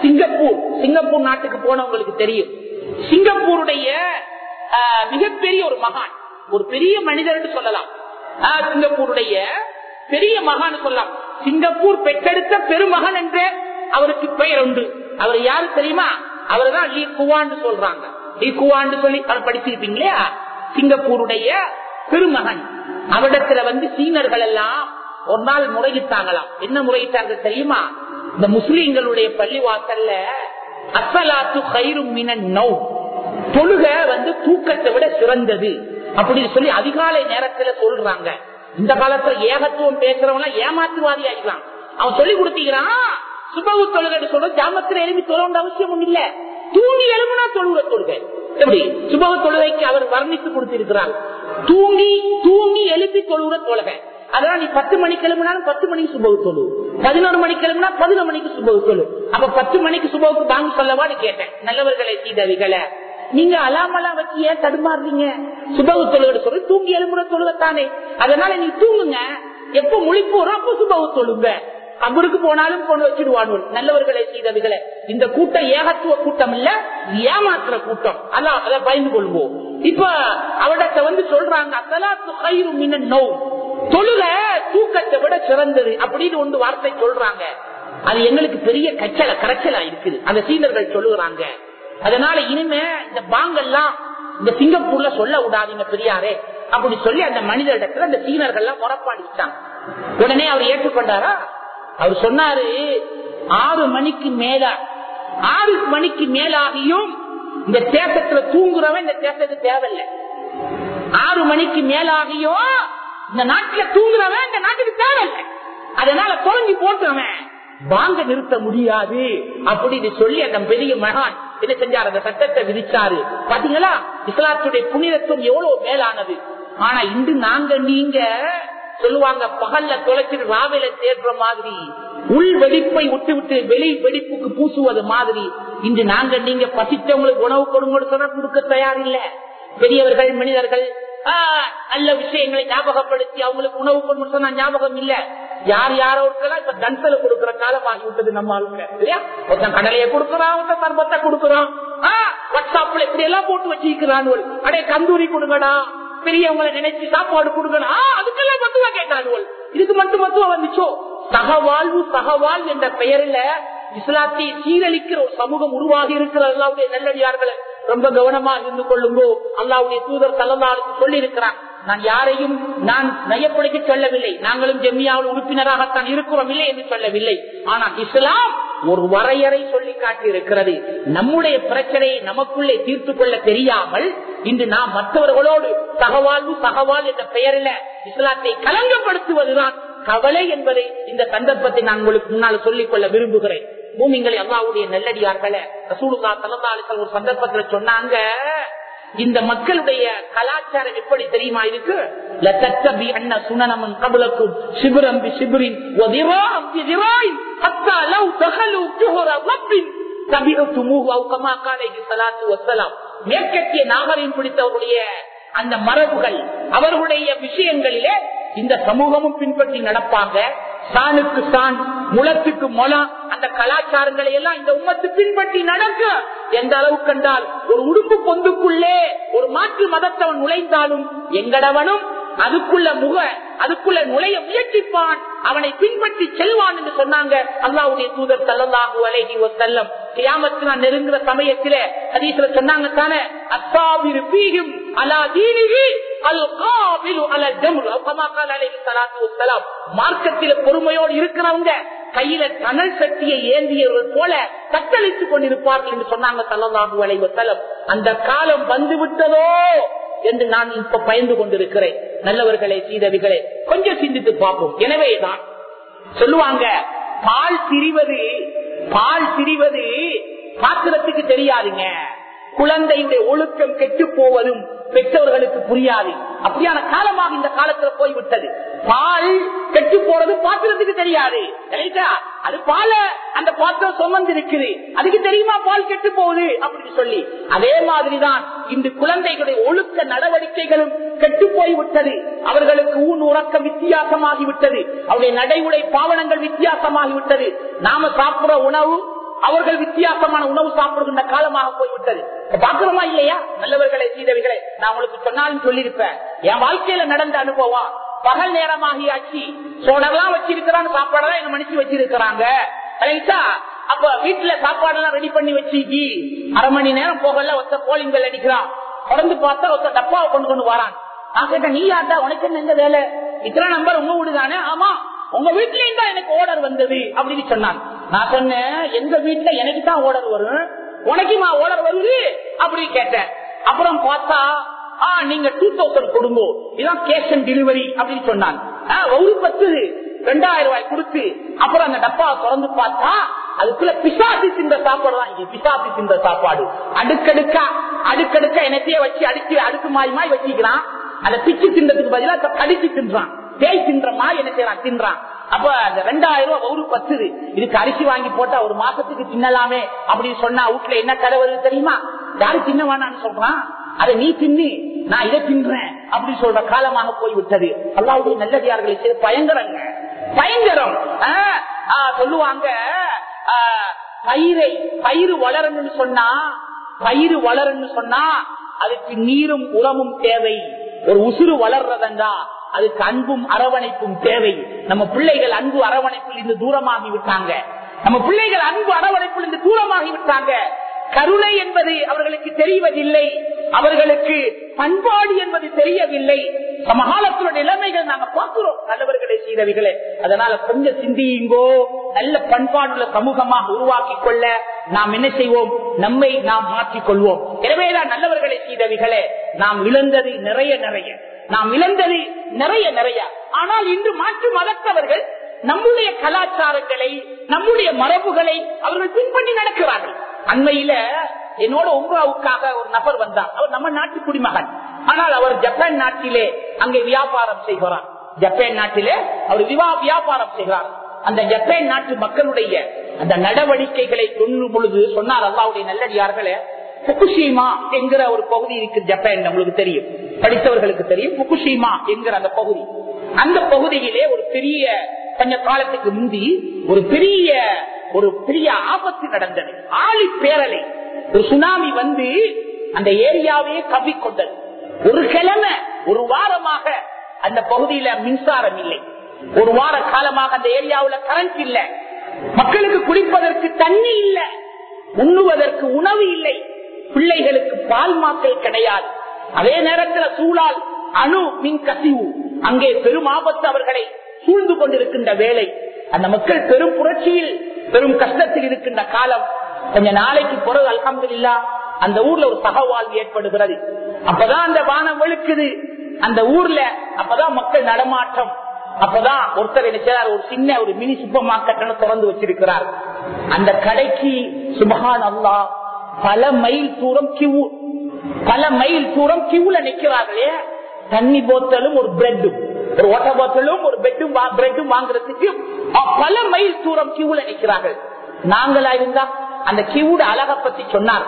சிங்கப்பூர். சிங்கப்பூர் நாட்டுக்கு போனவங்களுக்கு தெரியும். சிங்கப்பூருடைய மிகப்பெரிய ஒரு மகான். ஒரு பெரிய மனிதர் சொல்லலாம். சிங்கப்பூருடைய பெரிய மகான் சொல்லலாம். சிங்கப்பூர் பெற்றெடுத்த பெருமகன் என்று அவருக்கு பெயர் உண்டு. அவர் யாரு தெரியுமா? அவர் தான் லீ குவான்னு சொல்றாங்க. லீ குவான்னு சொல்லி அவர் படிச்சிருப்பீங்க இல்லையா சிங்கப்பூருடைய திருமகன். அவரிடத்துல வந்து சீனர்கள் எல்லாம் ஒரு நாள் முறையிட்டாங்களாம். என்ன முறையிட்டாங்க தெரியுமா? இந்த முஸ்லீம்களுடைய பள்ளிவாசல்ல அசலாத்து கயிறும் மினன் நௌ. தொழுக வந்து தூக்கத்தை விட சிறந்தது. அப்படின்னு சொல்லி அதிகாலை நேரத்துல சொல்றாங்க. இந்த காலத்துல ஏகத்துவம் பேசுறவங்க ஏமாத்துவாதி ஆகிக்கலாம் அவன் சொல்லி கொடுத்தீங்கன்னா சுபவு தொழுகை சொல்ற ஜாமத்துல எழுப்பி தொழ அவசியம் இல்ல. தூங்கி எழுப்புனா தொழுக தொழுகை. எப்படி? சுபவ தொழுகைக்கு அவர் வர்ணித்து கொடுத்திருக்கிறார். தூங்கி தூங்கி எழுப்பி தொழுகிற தொழுகை. அதனால நீ பத்து மணிக்கு கிளம்புனாலும் பத்து மணிக்கு சுபவு தொழு. பதினோரு மணிக்கு கிளம்புனா பதினொரு மணிக்கு சுபவு தொழு. அப்ப பத்து மணிக்கு சுபவுக்கு பாங்கு சொல்லவான்னு கேட்டேன். நல்லவர்களை சீதவிகளை நீங்க அலாமலா வச்சு ஏன் தடுமாறுறீங்க? சுபவு தொழுகிற சொல்லு தூங்கி எழுப்புற தொழுகத்தானே. அதனால நீ தூங்குங்க. எப்ப முழிப்போறோ அப்போ அப்ப சுபவு தொழுங்க. கபருக்கு போனாலும் கொண்டு வச்சிருவான் நல்லவர்களை செய்தவர்களை இந்த கூட்டம் ஏகத்துவ கூட்டம் இல்ல ஏமாத்துற கூட்டம். அதான் அதை பயந்து கொள்வோம். இப்ப அவடத்தை வந்து சொல்றாங்க அசலாத்து கயிறு மின்ன நோ தொழுக தூக்கத்தை விட சிறந்தது அப்படின்னு ஒன்று வார்த்தை சொல்றாங்க. அது எங்களுக்கு பெரிய கச்சல கரைச்சலா இருக்குது. அந்த சீனர்கள் சொல்லுகிறாங்க. அதனால இனிமே இந்த பாங்கெல்லாம் இந்த சிங்கப்பூர்ல சொல்ல விடாதீங்க பெரியாரே. அப்படி சொல்லி அந்த மனிதரிடத்துல அந்த சீனர்கள் எல்லாம் முறப்பாடிச்சாங்க உடனே அவர் ஏற்றுக்கொண்டாரா? அவர் சொன்னாரு ஆறு மணிக்கு மேல ஆறு மணிக்கு மேலாகியும் இந்த தேசத்துல தூங்குறவன் இந்த தேசத்துக்கு தேவையில்லை. ஆறு மணிக்கு மேலாகியும் இந்த நாட்டுல தூங்குறவன் இந்த நாட்டுக்கு தேவையில்லை. அதனால தொலைஞ்சி போட்டுறவன் வாங்க நிறுத்த முடியாது அப்படின்னு சொல்லி அந்த பெரிய மகான் என்ன செஞ்சார்? அந்த சட்டத்தை விதிச்சாரு. பாத்தீங்களா? இஸ்லாத்துடைய புனிதத்துவம் எவ்வளவு மேலானது? ஆனா இன்று நாங்க நீங்க சொல்லுவாங்க பகல்ல தொலைச்சிட்டு ராவில தேடுற மாதிரி. உள் வெடிப்பை விட்டு விட்டு வெளி வெடிப்புக்கு பூசுவது மாதிரி. இன்று நாங்க நீங்க பசித்தவங்களுக்கு உணவு கொடுங்க சொன்னா கொடுக்க தயார் இல்ல பெரியவர்கள் மனிதர்கள் நல்ல விஷயங்களை ஞாபகப்படுத்தி அவங்களுக்கு உணவு கொடுங்க சொன்னா ஞாபகம் இல்ல. யார் யாரோ இருக்கலாம் இப்ப தன்சல கொடுக்கற காலம் ஆகிவிட்டது நம்ம ஆளுங்க இல்லையா? ஒருத்தன் கடலையை கொடுக்கறான் ஒருத்தன் சர்பத்தை கொடுக்கறான். வாட்ஸ்அப்ல இப்படி எல்லாம் போட்டு வச்சிருக்கிறான். அடே கந்தூரி கொடுங்கடா. பெரியவங்களை நினைச்சு சாப்பாடு கொடுக்கணும். அதுக்கெல்லாம் மத்துவா கேட்டார்கள் இதுக்கு மட்டும் மத்துவம் வந்துச்சோ? சகவாழ்வு சகவாழ் என்ற பெயரில் இஸ்லாத்தை சீரழிக்கிற ஒரு சமூகம் உருவாகி இருக்கிற அல்லாவுடைய நல்லடியார்களை ரொம்ப கவனமா இருந்து கொள்ளுங்கோ. அல்லாவுடைய தூதர் தலந்தாளுக்கு சொல்லி இருக்கிறார் நான் யாரையும் நான் நயப்படுத்தி சொல்லவில்லை. நாங்களும் ஜெம்மியாவில் உறுப்பினராகத்தான் இருக்கிறோம். இல்லை என்று சொல்லவில்லை. ஆனால் இஸ்லாம் ஒரு வரையறை சொல்லி காட்டி இருக்கிறது. நம்முடைய பிரச்சனையை நமக்குள்ளே தீர்த்து கொள்ள தெரியாமல் இன்று நாம் மற்றவர்களோடு தகவாழ்வு தகவால் என்ற பெயரில் இஸ்லாத்தை கலங்கப்படுத்துவதுதான் கவலை என்பதை இந்த சந்தர்ப்பத்தை நான் உங்களுக்கு முன்னால் சொல்லிக் கொள்ள விரும்புகிறேன். பூமிங்களை அல்லாவுடைய நல்லடியார்களே ரசூலுல்லா தலந்தாளுக்கள் ஒரு சந்தர்ப்பத்துல சொன்னாங்க இந்த மக்களுடைய கலாச்சாரம் எப்படி தெரியுமா இருக்கு? லத்தத்தபி அண்ண மேற்கத்திய நாகரிகம் பிடித்தவருடைய அந்த மரபுகள் அவர்களுடைய விஷயங்களிலே இந்த சமூகமும் பின்பற்றி நடப்பாங்க. தானுக்கு தான் முளத்துக்கு முளம் அந்த கலாச்சாரங்களை எல்லாம் இந்த உம்மத்து பின்பற்றி நடக்க. எந்த அளவு கண்டால் ஒரு உடுப்பு பொந்துக்குள்ளே ஒரு மாற்று மதத்தவன் நுழைந்தாலும் எங்கடவனும் அதுக்குள்ள முக அதுக்குள்ள நுழைய முயற்சிப்பான் அவனை பின்பற்றி செல்வான் என்று சொன்னாங்க அல்லாவுடைய தூதர் தல்லல்லாஹு ஒரு தள்ளம் கியாமத்து நான் நெருங்குற சமயத்திலே அதீசில சொன்னாங்க தானே அத்தாவிரு பீகும் அலா தீனிகி மார்க்கத்தில் பொறுமையோடு இருக்கிறவங்க கையில கனல் சக்தியை ஏந்தியவர்கள் போல தத்தளித்துக் கொண்டிருப்பார்கள் என்று சொன்னாங்க தலவாகு வளைவு தலம் அந்த காலம் வந்து விட்டதோ என்று நான் இப்ப பயந்து கொண்டிருக்கிறேன். நல்லவர்களே சீதவிகளே கொஞ்சம் சிந்தித்து பார்ப்போம். எனவேதான் சொல்லுவாங்க பால் திரிவது பால் திரிவது பாத்திரத்துக்கு தெரியாதுங்க. குழந்தையுடைய ஒழுக்கம் கெட்டு போவதும் பெற்றவர்களுக்கு புரியாது. அப்படியான காலமாக இந்த காலத்துல போய்விட்டது. பால் கெட்டு போறது பாத்திரத்துக்கு தெரியாது. அது பால அந்த பாத்திரம் சுமந்து இருக்குது அதுக்கு தெரியுமா பால் கெட்டு போகுது? அப்படின்னு சொல்லி. அதே மாதிரிதான் இந்த குழந்தைகளுடைய ஒழுக்க நடவடிக்கைகளும் கெட்டு போய்விட்டது. அவர்களுக்கு ஊன் உறக்கம் வித்தியாசமாகி விட்டது அவருடைய நடைமுறை பாவனங்கள் வித்தியாசமாகி விட்டது நாம சாப்பிடுற உணவு அவர்கள் வித்தியாசமான உணவு சாப்பிடுகின்ற காலமாக போய்விட்டது. பாக்குறோமா இல்லையா? நல்லவர்களை செய்தவர்களை நான் உங்களுக்கு சொன்னாலும் சொல்லியிருப்பேன். என் வாழ்க்கையில நடந்த அனுபவம். பகல் நேரமாகியாச்சு. சோடெல்லாம் வச்சிருக்கிறான் சாப்பாடெல்லாம் எங்க மனுஷி வச்சிருக்கிறாங்க. அப்ப வீட்டுல சாப்பாடு எல்லாம் ரெடி பண்ணி வச்சிருக்கி அரை மணி நேரம் போகல ஒத்த கோலிங்கள் அடிக்கிறான். தொடர்ந்து பார்த்தா ஒத்த டப்பாவை கொண்டு கொண்டு வரான். நான் கேட்டேன் நீ யார்டா? உனக்கு என்ன வேலை? இத்தனை நம்பர் உங்க வீடுதானே ஆமா. உங்க வீட்லயும் தான் எனக்கு ஆர்டர் வந்தது அப்படின்னு சொன்னான். நான் சொன்னேன் எங்க வீட்டுல எனக்கு தான் ஓடர் வரும். உனக்குமா ஓடர் வருது? அப்படி கேட்டேன். அப்புறம் பார்த்தா ஆ நீங்க டூ தௌசண்ட் கொடுங்க. இதான் கேஷ் அண்ட் டெலிவரி அப்படின்னு சொன்னாங்க. ஒரு பத்து ரெண்டாயிரம் ரூபாய் கொடுத்து அப்புறம் அந்த டப்பாவை திறந்து பார்த்தா அதுக்குள்ள பிசாசி தின்ற சாப்பாடு தான் இங்க பிசாசி தின்ற சாப்பாடு. அடுக்கடுக்கா அடுக்கடுக்கா என்னத்தையே வச்சு அடிச்சு அடுக்கு மாறி மாறி வச்சுக்கிறான். அதை பிச்சு தின்றதுக்கு பதிலா இப்ப கடிச்சு தின்றான். தேய் தின்றமா என்ன செய்யறான் தின்றான். அப்ப அந்த ரெண்டாயிரம் ரூபாய் ஒரு பத்துது. இதுக்கு அரிசி வாங்கி போட்டா ஒரு மாசத்துக்கு தின்னலாமே அப்படின்னு சொன்னா வீட்டுல என்ன கடை வருது தெரியுமா? யாரு தின்ன சொல்றான் அதை நீ தின்னு நான் இதை தின்றேன் அப்படின்னு சொல்ற காலமாக போய் விட்டது அல்லாவுடைய நல்லதியார்களை சரி பயங்கரங்க. பயங்கரம். சொல்லுவாங்க. பயிரை பயிர் வளரணும்னு சொன்னா பயிறு வளரணும்னு சொன்னா அதுக்கு நீரும் உரமும் தேவை. ஒரு உசுறு வளர்றதா அதுக்கு அன்பும் அரவணைப்பும் தேவை. நம்ம பிள்ளைகள் அன்பு அரவணைப்பில் இருந்து தூரமாகி விட்டாங்க. நம்ம பிள்ளைகள் அன்பு அரவணைப்பில் இருந்து தூரமாகி விட்டாங்க. கருணை என்பது அவர்களுக்கு தெரிவதில்லை. அவர்களுக்கு பண்பாடு என்பது தெரியவில்லை. சமகாலத்தினுடைய நிலைமைகள் நாங்க பார்க்கிறோம். நல்லவர்களை செய்தவைகளே அதனால கொஞ்சம் சிந்தியுங்கோ. நல்ல பண்பாடுள்ள சமூகமாக உருவாக்கி கொள்ள நாம் என்ன செய்வோம்? நம்மை நாம் மாற்றிக் கொள்வோம். எனவேதான் நல்லவர்களை செய்தவைகளே நாம் இழந்தது நிறைய நிறைய. நாம் இழந்தது நிறைய நிறைய. ஆனால் இன்று மாற்று மதத்தவர்கள் நம்முடைய கலாச்சாரங்களை நம்முடைய மரபுகளை அவர்கள் பின்பற்றி நடக்கிறார்கள். அண்மையில என்னோட உம்ராவுக்காக ஒரு நபர் வந்தார். அவர் நம்ம நாட்டு குடிமகன். ஆனால் அவர் ஜப்பான் நாட்டிலே அங்கே வியாபாரம் செய்கிறார். ஜப்பான் நாட்டிலே அவர் விவா வியாபாரம் செய்கிறார். அந்த ஜப்பான் நாட்டு மக்களுடைய அந்த நடவடிக்கைகளை சொல்லும் பொழுது சொன்னார் அல்லாவுடைய நல்லடியார்களே புகுஷிமா என்கிற ஒரு பகுதி இருக்கு ஜப்பான் உங்களுக்கு தெரியும். படித்தவர்களுக்கு தெரியும். புகுஷிமா என்கிற அந்த பகுதி. அந்த பகுதியிலே ஒரு பெரிய கொஞ்ச காலத்துக்கு முந்தி ஒரு பெரிய ஒரு பெரிய ஆபத்து நடந்தது. ஆளி பேரலை. ஒரு சுனாமி வந்து அந்த ஏரியாவே கவ்விக்கொண்டது ஒரு கிழமை ஒரு வாரமாக அந்த பகுதியில மின்சாரம் இல்லை. ஒரு வார காலமாக அந்த ஏரியாவுல கரண்ட் இல்ல. மக்களுக்கு குடிப்பதற்கு தண்ணி இல்ல. உண்ணுவதற்கு உணவு இல்லை. பிள்ளைகளுக்கு பால் மாக்கள் கிடையாது. அதே நேரத்தில் சூழால் அணு மின் கசிவு. அங்கே பெரும் ஆபத்து அவர்களை சூழ்ந்து கொண்டிருக்கின்ற வேலை அந்த மக்கள் பெரும் புரட்சியில் பெரும் கஷ்டத்தில் இருக்கின்ற காலம். கொஞ்ச நாளைக்கு பிறகு இல்லா அந்த ஊர்ல ஒரு சகவாழ்வு ஏற்படுகிறது. அப்பதான் அந்த வானம் வெளுக்குது. அந்த ஊர்ல அப்பதான் மக்கள் நடமாட்டம். அப்பதான் ஒருத்தர் நினைச்சார் ஒரு சின்ன ஒரு மினி சூப்பர் மார்க்கெட் திறந்து வச்சிருக்கிறார். அந்த கடைக்கு சுபகான் அல்லா பல மைல் தூரம் கிவு பல மைல் தூரம் கியூல நிக்கிறார்களே. தண்ணி போத்தலும் ஒரு பிரெட்டும் ஒரு ஒட்ட போத்தலும் ஒரு பெட்டும் பிரெட்டும் வாங்குறதுக்கு பல மைல் தூரம் கியூல நிக்கிறார்கள். நாங்களா இருந்தா அந்த கியூட அழக பத்தி சொன்னார்.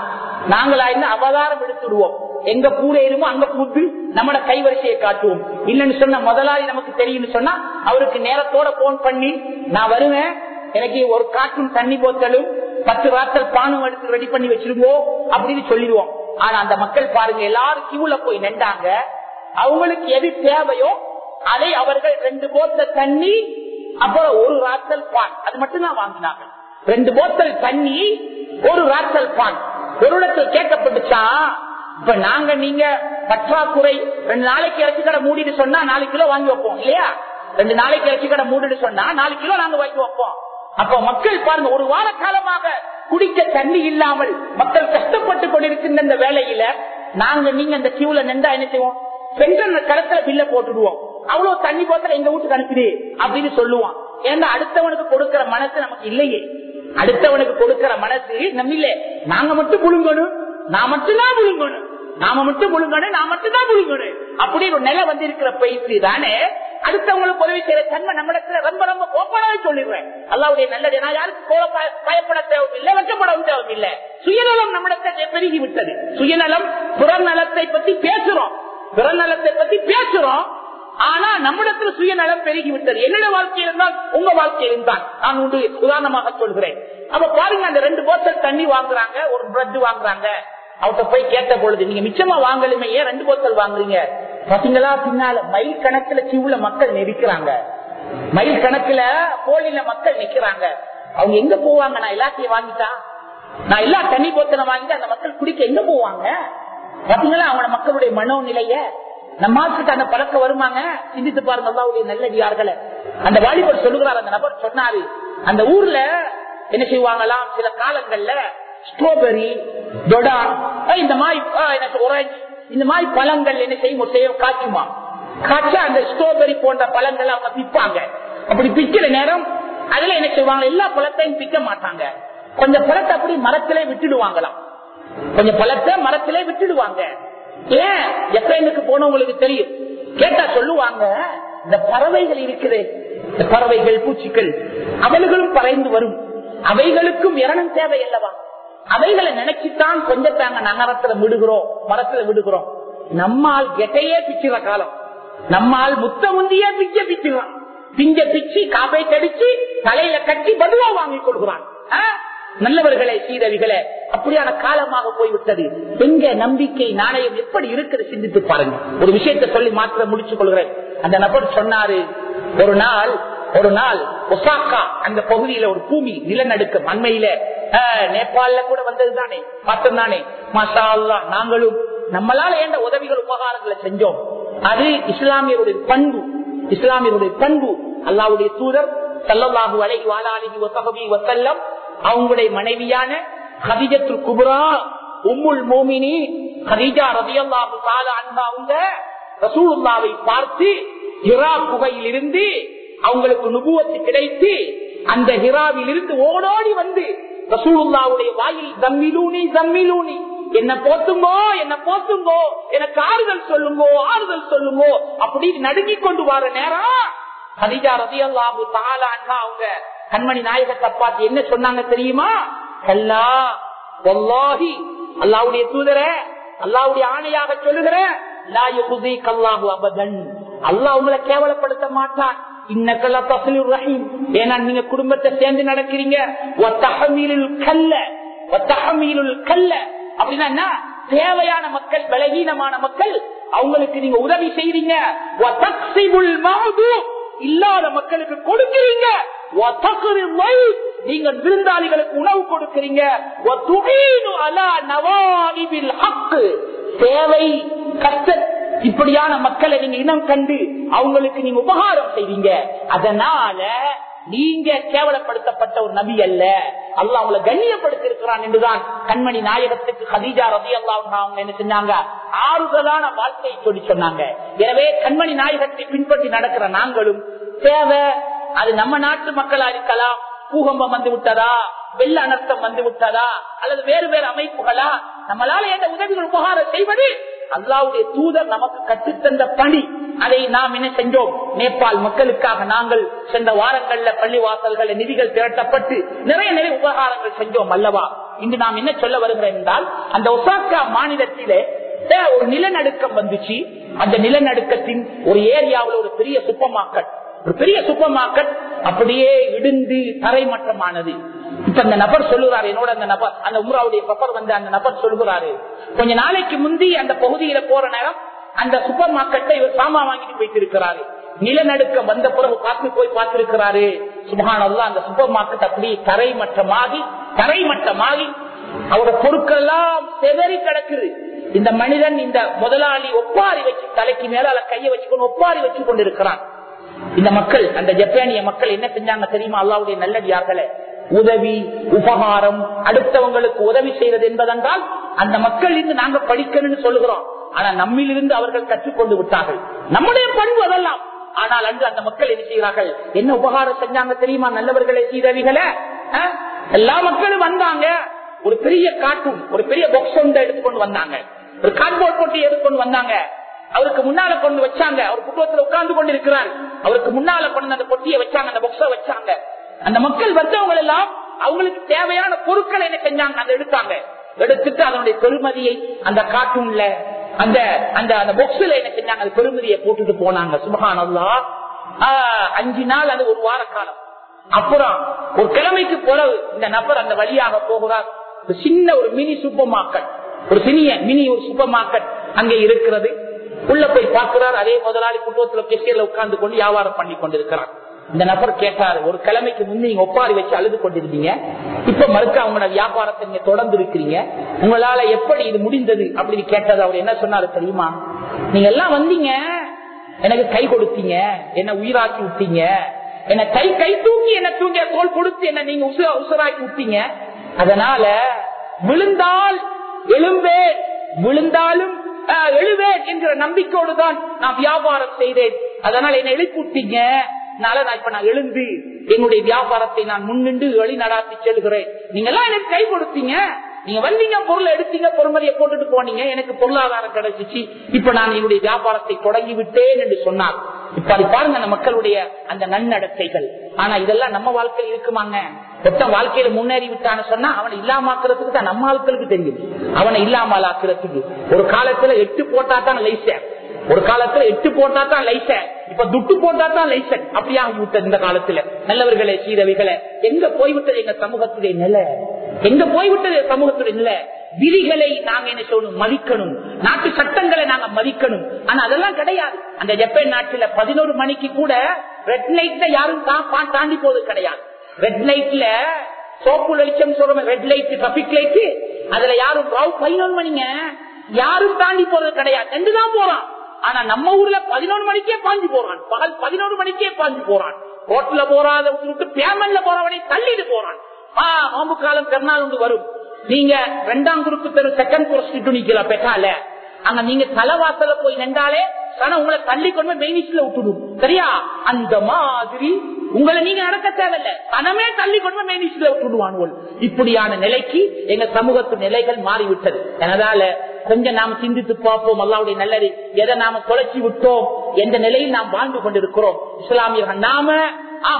நாங்களா இருந்தா அவதாரம் எடுத்துடுவோம். எங்க பூரேருமோ அங்க பூத்து நம்மட கைவரிசையை காட்டுவோம். இல்லன்னு சொன்ன முதலாளி நமக்கு தெரியும்னு சொன்னா அவருக்கு நேரத்தோட போன் பண்ணி நான் வருவேன். எனக்கு ஒரு காட்டும் தண்ணி போத்தலும் பத்து வார்த்தை பானம் எடுத்து ரெடி பண்ணி வச்சிருவோம் அப்படின்னு சொல்லிடுவோம். ஆனா அந்த மக்கள் பாருங்க எல்லாரும் கியூல போய் நின்றாங்க. அவங்களுக்கு எது தேவையோ அதை அவர்கள் ரெண்டு போத்தல் தண்ணி அப்புறம் ஒரு ராத்தல் பான் அது மட்டும் தான் வாங்கினாங்க ரெண்டு போத்தல் தண்ணி ஒரு ராத்தல் பான் ஒரு இடத்துல கேட்கப்பட்டுச்சா? இப்ப நாங்க நீங்க பற்றாக்குறை ரெண்டு நாளைக்கு இறச்சி கடை மூடிட்டு சொன்னா நாலு கிலோ வாங்கி வைப்போம் இல்லையா? ரெண்டு நாளைக்கு இறச்சி கடை மூடிட்டு சொன்னா நாலு கிலோ நாங்க வாங்கி வைப்போம். அப்ப மக்கள் பாருங்க ஒரு வார காலமாக குடிக்க தண்ணி இல்லாமல் மக்கள் கஷ்டப்பட்டு கொண்டிருக்கின்ற இந்த வேலையில நாங்க நீங்க அந்த கியூல நின்றா என்ன செய்வோம்? பெண்கள் கடத்துல பில்ல போட்டுடுவோம். அவ்வளவு தண்ணி போத்தல எங்க வீட்டுக்கு அனுப்பிடு அப்படின்னு சொல்லுவான். ஏன்னா அடுத்தவனுக்கு கொடுக்கிற மனசு நமக்கு இல்லையே. அடுத்தவனுக்கு கொடுக்கிற மனசு நம்ம இல்ல. நாங்க மட்டும் புழுங்கணும். நான் மட்டும்தான் புழுங்கணும். நாம மட்டும் முழுங்கணும் நான் மட்டும் தான் முழுங்கணும் அப்படி ஒரு நிலை வந்திருக்கிற பயிற்சி தானே? அடுத்தவங்களுக்கு உதவி செய்யற தன்மை நம்மிடத்துல ரொம்ப ரொம்ப கோப்பனாவே சொல்லிடுவேன் அல்லாவுடைய நல்லது நான் யாருக்கு கோல பய- பயப்பட தேவையில்லை வெட்டப்படவும் தேவையில்லை. சுயநலம் நம்மிடத்தை பெருகி விட்டது சுயநலம் புறநலத்தை பத்தி பேசுறோம். பிறநலத்தை பத்தி பேசுறோம். ஆனா நம்மிடத்துல சுயநலம் பெருகிவிட்டது. என்னோட வாழ்க்கை இருந்தால் உங்க வாழ்க்கை இருந்தால் நான் உண்டு உதாரணமாக சொல்கிறேன். அப்ப பாருங்க அந்த ரெண்டு போத்தல் தண்ணி வாங்குறாங்க ஒரு பிரெட் வாங்குறாங்க. அவட்ட போய் கேட்ட பொழுது நீங்க மிச்சமா வாங்கலுமே ஏன் ரெண்டு போத்தல் வாங்குறீங்க? பாத்தீங்களா? பின்னால மைல் கணக்குல கியூல மக்கள் நெரிக்கிறாங்க. மைல் கணக்குல போலில மக்கள் நிக்கிறாங்க. அவங்க எங்க போவாங்க? நான் எல்லாத்தையும் வாங்கிட்டா? நான் எல்லா தண்ணி போத்தனை வாங்கிட்டு அந்த மக்கள் குடிக்க எங்க போவாங்க? பாத்தீங்களா? அவங்க மக்களுடைய மனோநிலைய. நம்மாத்துக்கு அந்த பழக்கம் வருமாங்க? சிந்தித்து பாருங்க அல்லாவுடைய நல்லடியார்களை. அந்த வாலிபர் சொல்லுகிறார் அந்த நபர் சொன்னாரு அந்த ஊர்ல என்ன செய்வாங்களாம்? சில காலங்கள்ல ஸ்ட்ராபெரி டொடான் இந்த மாதிரி எனக்கு orange, இந்த மாதிரி பழங்கள் என்ன செய்யும்? செய்யும் காய்ச்சுமா? காய்ச்சா அந்த ஸ்ட்ராபெரி போன்ற பழங்கள் அவங்க பிப்பாங்க அப்படி பிக்கிற நேரம் அதுல என்ன செய்வாங்க? எல்லா பழத்தையும் பிக்க மாட்டாங்க. கொஞ்சம் பழத்தை அப்படி மரத்திலே விட்டுடுவாங்களாம். கொஞ்சம் பழத்தை மரத்திலே விட்டுடுவாங்க. ஏன்? எப்ரைனுக்கு போனவங்களுக்கு தெரியும். கேட்டா சொல்லுவாங்க இந்த பறவைகள் இருக்குது. இந்த பறவைகள் பூச்சிகள் அவர்களும் பறைந்து வரும். அவைகளுக்கும் இரணம் தேவை அல்லவா? அவைகளை நினைச்சுத்தான் கொஞ்சம் தாங்க நகரத்துல விடுகிறோம் மரத்துல விடுகிறோம். நம்மால் கெட்டையே பிச்சுற காலம். நம்மால் முத்த முந்தியே பிச்சை பிச்சுறான். பிஞ்ச பிச்சு காப்பை கடிச்சு தலையில கட்டி பதுவா வாங்கி கொடுக்கிறான் நல்லவர்களே சீரவிகளே அப்படியான காலமாக போய்விட்டது. எங்க நம்பிக்கை நாணயம் எப்படி இருக்குது சிந்தித்து பாருங்க. ஒரு விஷயத்தை சொல்லி மாத்திர முடிச்சுக் கொள்கிறேன். அந்த நபர் சொன்னாரு ஒரு நாள் ஒரு நாள் ஒசாக்கா அந்த பகுதியில ஒரு பூமி நிலநடுக்கம் அண்மையில நேபாள்ல கூட வந்தது தானே? மட்டும் தானே மாஷா நாங்களும் நம்மளால ஏண்ட உதவிகள் உபகாரங்களை செஞ்சோம்? அது இஸ்லாமியருடைய பண்பு. இஸ்லாமியருடைய பண்பு. அல்லாவுடைய தூதர் சல்லல்லாஹு வலை வஆலிஹி வஸஹபி வசல்லம் அவங்களுடைய மனைவியான ஹதிஜத்து குபுரா உம்முல் மோமினி ஹதிஜா ரதியல்லாஹு தஆலா அன்பா அவங்க ரசூலுல்லாவை பார்த்து ஹிரா குகையில் இருந்து அவங்களுக்கு நுபுவத்து கிடைத்து அந்த ஹிராவில் இருந்து ஓடோடி வந்து ரசூலுல்லாவுடைய வாயில் தம்மிலூனி தம்மிலூனி என்ன போத்துங்கோ என்ன போத்துங்கோ எனக்கு ஆறுதல் சொல்லுங்கோ ஆறுதல் சொல்லுங்கோ அப்படின்னு நடுங்கி கொண்டு வர நேரம் ஹதிஜா ரதி அல்லாஹு அன்ஹா அவங்க கண்மணி நாயகத்தை பார்த்து என்ன சொன்னாங்க தெரியுமா? கல்லா வல்லாஹி அல்லாவுடைய தூதர அல்லாவுடைய ஆணையாக சொல்லுகிறேன் லா அல்லாஹ் உங்களை கேவலப்படுத்த மாட்டான். இன்னக்கல்ல தஸ்லீர் ரஹீம். ஏன்னா நீங்க குடும்பத்தை சேர்ந்து நடக்கிறீங்க. வத்தஹமீலுல் கல்ல வத்தஹமீலுல் கல்ல. அப்படின்னா என்ன? தேவையான மக்கள் பலகீனமான மக்கள் அவங்களுக்கு நீங்க உதவி செய்றீங்க. வதக்ஸிபுல் மஹது இல்லாத மக்களுக்கு கொடுக்கிறீங்க. வதக்ரில் நீங்க விருந்தாளிகளுக்கு உணவு கொடுக்கிறீங்க. வதுஈனு அலா நவாஇபில் ஹக் தேவை கஷ்ட இப்படியான மக்களை நீங்க இனம் கண்டு அவங்களுக்கு நீங்க உபகாரம் செய்வீங்க. அதனால நீங்க கேவலப்படுத்தப்பட்ட ஒரு நபி அல்ல. அல்ல அவங்களை கண்ணியப்படுத்திருக்கிறான் என்றுதான் கண்மணி நாயகத்துக்கு ஹதீஜா ரதி அல்லா என்ன செஞ்சாங்க ஆறுதலான வாழ்க்கையை சொல்லி சொன்னாங்க. எனவே கண்மணி நாயகத்தை பின்பற்றி நடக்கிற நாங்களும் தேவை. அது நம்ம நாட்டு மக்களா இருக்கலாம். பூகம்பம் வந்து விட்டதா? வெள்ள அனர்த்தம் வந்து விட்டதா? அல்லது வேறு வேறு அமைப்புகளா? நம்மளால எந்த உதவிகள் உபகாரம் செய்வது அல்லாவுடைய தூதர் நமக்கு கற்றுத்தந்த பணி. அதை நாம் என்ன செஞ்சோம்? நேபாள் மக்களுக்காக நாங்கள் சென்ற வாரங்கள்ல பள்ளி வாசல்கள் நிதிகள் திரட்டப்பட்டு நிறைய நிறைய உபகாரங்கள் செஞ்சோம் அல்லவா? இன்று நாம் என்ன சொல்ல வருகிறோம் என்றால் அந்த ஒசாக்கா மாநிலத்திலே ஒரு நிலநடுக்கம் வந்துச்சு. அந்த நிலநடுக்கத்தின் ஒரு ஏரியாவில் ஒரு பெரிய சூப்பர் மார்க்கெட் ஒரு பெரிய சூப்பர் மார்க்கெட் அப்படியே இடிந்து தரைமட்டமானது. இப்ப அந்த நபர் சொல்லுறாரு என்னோட அந்த நபர் அந்த உம்ராவுடைய பப்பர் வந்து அந்த நபர் சொல்லுகிறாரு. கொஞ்ச நாளைக்கு முந்தி அந்த பகுதியில போற நேரம் அந்த சூப்பர் மார்க்கெட்டை இவர் சாமா வாங்கிட்டு போயிட்டு இருக்கிறாரு நிலநடுக்கம் வந்த பிறகு பார்த்து போய் பார்த்திருக்கிறாரு. சுபகானல்லா அந்த சூப்பர் மார்க்கெட் அப்படி தரைமட்டமாகி தரைமட்டமாகி அவரோட பொருட்கள் எல்லாம் செதறி கிடக்குது. இந்த மனிதன் இந்த முதலாளி ஒப்பாரி வச்சு தலைக்கு மேல கையை வச்சுக்கொண்டு ஒப்பாரி வச்சு கொண்டிருக்கிறான். இந்த மக்கள் அந்த ஜப்பானிய மக்கள் என்ன செஞ்சாங்க தெரியுமா? அல்லாவுடைய நல்லடியார்களே. உதவி உபகாரம் அடுத்தவங்களுக்கு உதவி செய்வது என்பதென்றால் அந்த மக்கள் இருந்து நாங்க படிக்கணும்னு சொல்லுகிறோம். ஆனா நம்மிலிருந்து அவர்கள் கற்றுக்கொண்டு விட்டார்கள். நம்முடைய பண்பு அதெல்லாம். ஆனால் அன்று அந்த மக்கள் என்ன செய்கிறார்கள்? என்ன உபகாரம் செஞ்சாங்க தெரியுமா? நல்லவர்களை சீரவிகளை எல்லா மக்களும் வந்தாங்க. ஒரு பெரிய காட்டும் ஒரு பெரிய பொக்ஸ் ஒன்றை எடுத்துக்கொண்டு வந்தாங்க. ஒரு கார்போர்ட் போட்டு எடுத்துக்கொண்டு வந்தாங்க? அவருக்கு முன்னால கொண்டு வச்சாங்க. அவர் குடும்பத்துல உட்கார்ந்து கொண்டு இருக்கிறார் அவருக்கு முன்னால கொண்டு அந்த பொட்டியை வச்சாங்க அந்த பொக்ஸ வச்சாங்க. அந்த மக்கள் வந்தவங்க எல்லாம் அவங்களுக்கு தேவையான பொருட்களை என்ன செஞ்சாங்க? அந்த எடுத்தாங்க. எடுத்துட்டு அதனுடைய பெருமதியை அந்த கார்ட்டூன்ல அந்த அந்த அந்த பொக்ஸ்ல என்ன செஞ்சாங்க? அந்த பெருமதியை போட்டுட்டு போனாங்க. சுபகானல்லா அஞ்சு நாள் அது ஒரு வார காலம். அப்புறம் ஒரு கிழமைக்கு பிறகு இந்த நபர் அந்த வழியாக போகிறார். ஒரு சின்ன ஒரு மினி சூப்பர் மார்க்கெட். ஒரு சினிய மினி ஒரு சூப்பர் மார்க்கெட் அங்கே இருக்கிறது. உள்ள போய் பார்க்கிறார். அதே முதலாளி குடும்பத்துல கெஸ்டியர்ல உட்கார்ந்து கொண்டு வியாபாரம் பண்ணி கொண்டிருக்கிறார். இந்த நபர் கேட்டாரு ஒரு கிழமைக்கு முந்தி நீங்க ஒப்பாரி வச்சு அழுது கொண்டிருந்தீங்க. இப்ப மறுக்க அவங்களோட வியாபாரத்தை நீங்க தொடர்ந்து இருக்கிறீங்க. உங்களால எப்படி இது முடிந்தது? அப்படின்னு கேட்டது அவர் என்ன சொன்னாரு தெரியுமா? நீங்க எல்லாம் வந்தீங்க. எனக்கு கை கொடுத்தீங்க. என்ன உயிராக்கி விட்டீங்க. என்ன கை கை தூக்கி என்ன தூங்கிய தோல் கொடுத்து என்ன நீங்க உசுர உசுராக்கி விட்டீங்க. அதனால விழுந்தால் எழும்பேன் விழுந்தாலும் ஆஹ், எழுவேன் என்கிற நம்பிக்கையோடு தான் நான் வியாபாரம் செய்தேன். அதனால என்னை எழுப்பிட்டீங்க. நான் இப்ப நான் எழுந்து என்னுடைய வியாபாரத்தை நான் முன்னின்று வழி நடாத்தி செல்கிறேன். நீங்க எல்லாம் எனக்கு கை கொடுத்தீங்க. நீங்க வந்தீங்க பொருளை எடுத்தீங்க பொறுமதியை போட்டுட்டு போனீங்க. எனக்கு பொருளாதாரம் கிடைச்சிச்சு. இப்ப நான் என்னுடைய வியாபாரத்தை தொடங்கி விட்டேன் என்று சொன்னார். இப்ப அது பாருங்க மக்களுடைய அந்த நன்னடத்தைகள். ஆனா இதெல்லாம் நம்ம வாழ்க்கையில் இருக்குமாங்க? மொத்தம் வாழ்க்கையில முன்னேறி விட்டான்னு சொன்னா அவனை இல்லாமக்கிறதுக்கு தான் நம்ம ஆட்களுக்கு தெரியும். அவனை இல்லாமல் ஆக்குறதுக்கு ஒரு காலத்துல எட்டு போட்டா தான் லைசன் ஒரு காலத்துல எட்டு போட்டா தான் லைசன் இப்ப துட்டு போட்டா தான் லைசன் அப்படியா விட்டது இந்த காலத்துல. நல்லவர்களே சீரவிகளை எங்க போய்விட்டது எங்க சமூகத்துடைய நிலை? எங்க போய்விட்டது சமூகத்துடைய நிலை? விதிகளை நாங்க என்ன சொல்லணும் மதிக்கணும். நாட்டு சட்டங்களை நாங்க மதிக்கணும். ஆனா அதெல்லாம் கிடையாது. அந்த ஜப்பான் நாட்டுல பதினோரு மணிக்கு கூட ரெட் லைட்ல யாரும் தா- பா- தாண்டி போவது கிடையாது. ரெட் லைட்ல சோப்பு வெளிச்சம் சொல்றோம் ரெட் லைட் டிராபிக் லைட் அதுல யாரும் பதினொன்று மணிங்க. யாரும் தாண்டி போறது கிடையாது. ரெண்டுதான் போறான். ஆனா நம்ம ஊர்ல பதினொரு மணிக்கே பாஞ்சு போறான். பகல் பதினோரு மணிக்கே பாஞ்சு போறான். ரோட்ல போறாத விட்டு பேமெண்ட்ல போறவனை தள்ளிட்டு போறான். ஆ நோம்பு காலம் பெருநாள் ஒன்று வரும். நீங்க ரெண்டாம் குரூப் தெரு செகண்ட் குறைச்சிட்டு நிக்கல பெட்டால. அங்க நீங்க தலைவாசல போய் நின்றாலே ஆனா உங்களை தள்ளி கொண்டு போய் மெயினிஸ்ல விட்டுடும் சரியா? அந்த மாதிரி உங்களை நீங்க நடக்க தேவையில்ல. பணமே தள்ளி கொண்டு போய் மெயினிஸ்ல இப்படியான நிலைக்கு எங்க சமூகத்து நிலைகள் மாறிவிட்டது. அதனால கொஞ்சம் நாம சிந்தித்து பார்ப்போம். அல்லாவுடைய நல்லது எதை நாம தொலைச்சி விட்டோம் எந்த நிலையில் நாம் வாழ்ந்து கொண்டிருக்கிறோம். இஸ்லாமியர்கள் நாம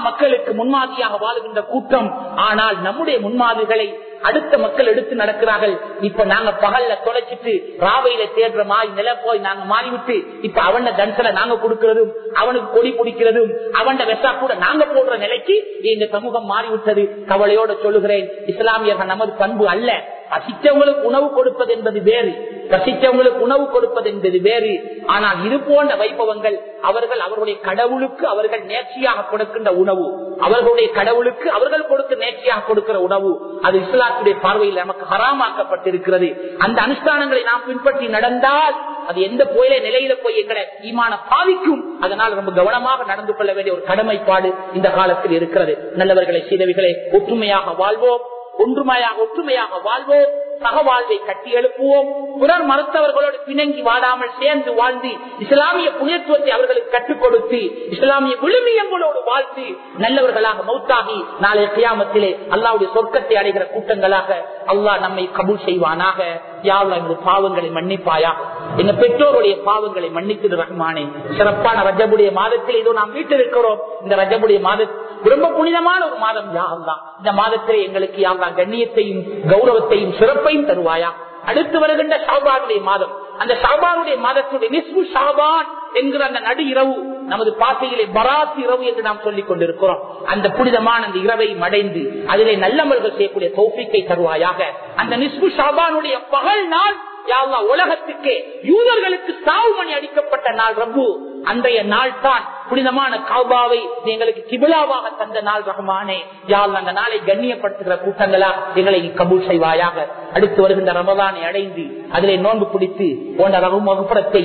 மக்களுக்கு முன்மாதிரியாக வாழுகின்ற கூட்டம். ஆனால் நம்முடைய முன்மாதிரிகளை அடுத்த மக்கள் எடுத்து நடக்கிறார்கள். இப்ப நாங்க பகல்ல தொலைச்சிட்டு ராவையில தேடுற மாதிரி நில போய் நாங்க மாறிவிட்டு இப்ப அவன தன்சலை நாங்க கொடுக்கிறதும் அவனுக்கு கொடி பிடிக்கிறதும் அவன வெசா கூட நாங்க போடுற நிலைக்கு இந்த சமூகம் மாறிவிட்டது. கவலையோட சொல்லுகிறேன் இஸ்லாமியர்கள் நமது பண்பு அல்ல. பசித்தவங்களுக்கு உணவு கொடுப்பது என்பது வேறு. பசித்தவங்களுக்கு உணவு கொடுப்பது என்பது வேறு. ஆனால் இது போன்ற வைபவங்கள் அவர்கள் அவருடைய கடவுளுக்கு அவர்கள் நேர்ச்சியாக கொடுக்கின்ற உணவு. அவர்களுடைய கடவுளுக்கு அவர்கள் கொடுக்க நேர்ச்சியாக கொடுக்கிற உணவு. அது இஸ்லாத்துடைய பார்வையில் நமக்கு ஹராமாக்கப்பட்டிருக்கிறது. அந்த அனுஷ்டானங்களை நாம் பின்பற்றி நடந்தால் அது எந்த போயில நிலையில போய் எங்களை ஈமான பாதிக்கும். அதனால் ரொம்ப கவனமாக நடந்து கொள்ள வேண்டிய ஒரு கடமைப்பாடு இந்த காலத்தில் இருக்கிறது. நல்லவர்களை சீதவிகளை ஒற்றுமையாக வாழ்வோம். ஒன்றுமையாக ஒற்றுமையாக வாழ்வோம். சக வாழ்வை கட்டி எழுப்புவோம். பிறர் மறுத்தவர்களோடு பிணங்கி வாடாமல் சேர்ந்து வாழ்ந்து இஸ்லாமிய புனியத்துவத்தை அவர்களுக்கு கற்றுக் கொடுத்து இஸ்லாமிய விழுமியங்களோடு வாழ்த்து நல்லவர்களாக மௌத்தாகி நாளைய கியாமத்திலே அல்லாவுடைய சொர்க்கத்தை அடைகிற கூட்டங்களாக அல்லாஹ் நம்மை கபூல் செய்வானாக. யாவ் பாவங்களை மன்னிப்பாயா? எங்க பெற்றோருடைய பாவங்களை மன்னித்து ரஹ்மானே. சிறப்பான ரஜபுடைய மாதத்தில் இதோ நாம் வீட்டிருக்கிறோம். இந்த ரஜபுடைய மாத ரொம்ப புனிதமான ஒரு மாதம். யாவ்தான் இந்த மாதத்திலே எங்களுக்கு யாவ்தான் கண்ணியத்தையும் கௌரவத்தையும் சிறப்பையும் தருவாயா? அடுத்து வருகின்ற ஷாபானுடைய மாதம். அந்த சாபானுடைய மாதத்துடைய நிஸ்பு சாபான் என்கிற அந்த நடு இரவு நமது பாசையிலே பராத் இரவு என்று நாம் சொல்லிக் கொண்டிருக்கிறோம். அந்த புனிதமான அந்த இரவை மடைந்து அதிலே நல்லமல்கள் செய்யக்கூடிய தோப்பிக்கை தருவாயாக. அந்த நிஸ்பு சாபானுடைய பகல் நாள் யாழ்லா உலகத்துக்கே யூதர்களுக்கு சாவு மணி அடிக்கப்பட்ட நாள் ரப்பு. அன்றைய நாள் தான் புனிதமான காபாவை எங்களுக்கு கிபிலாவாக தந்த நாள் ரஹ்மானே. யால் அந்த நாளை கண்ணியப்படுத்துகிற கூட்டங்களா எங்களை கபூல் செய்வாயாக? அடுத்து வருகின்ற ரமதானை அடைந்து அதிலே நோன்பு பிடித்து போன்ற ரகு வகுப்படத்தை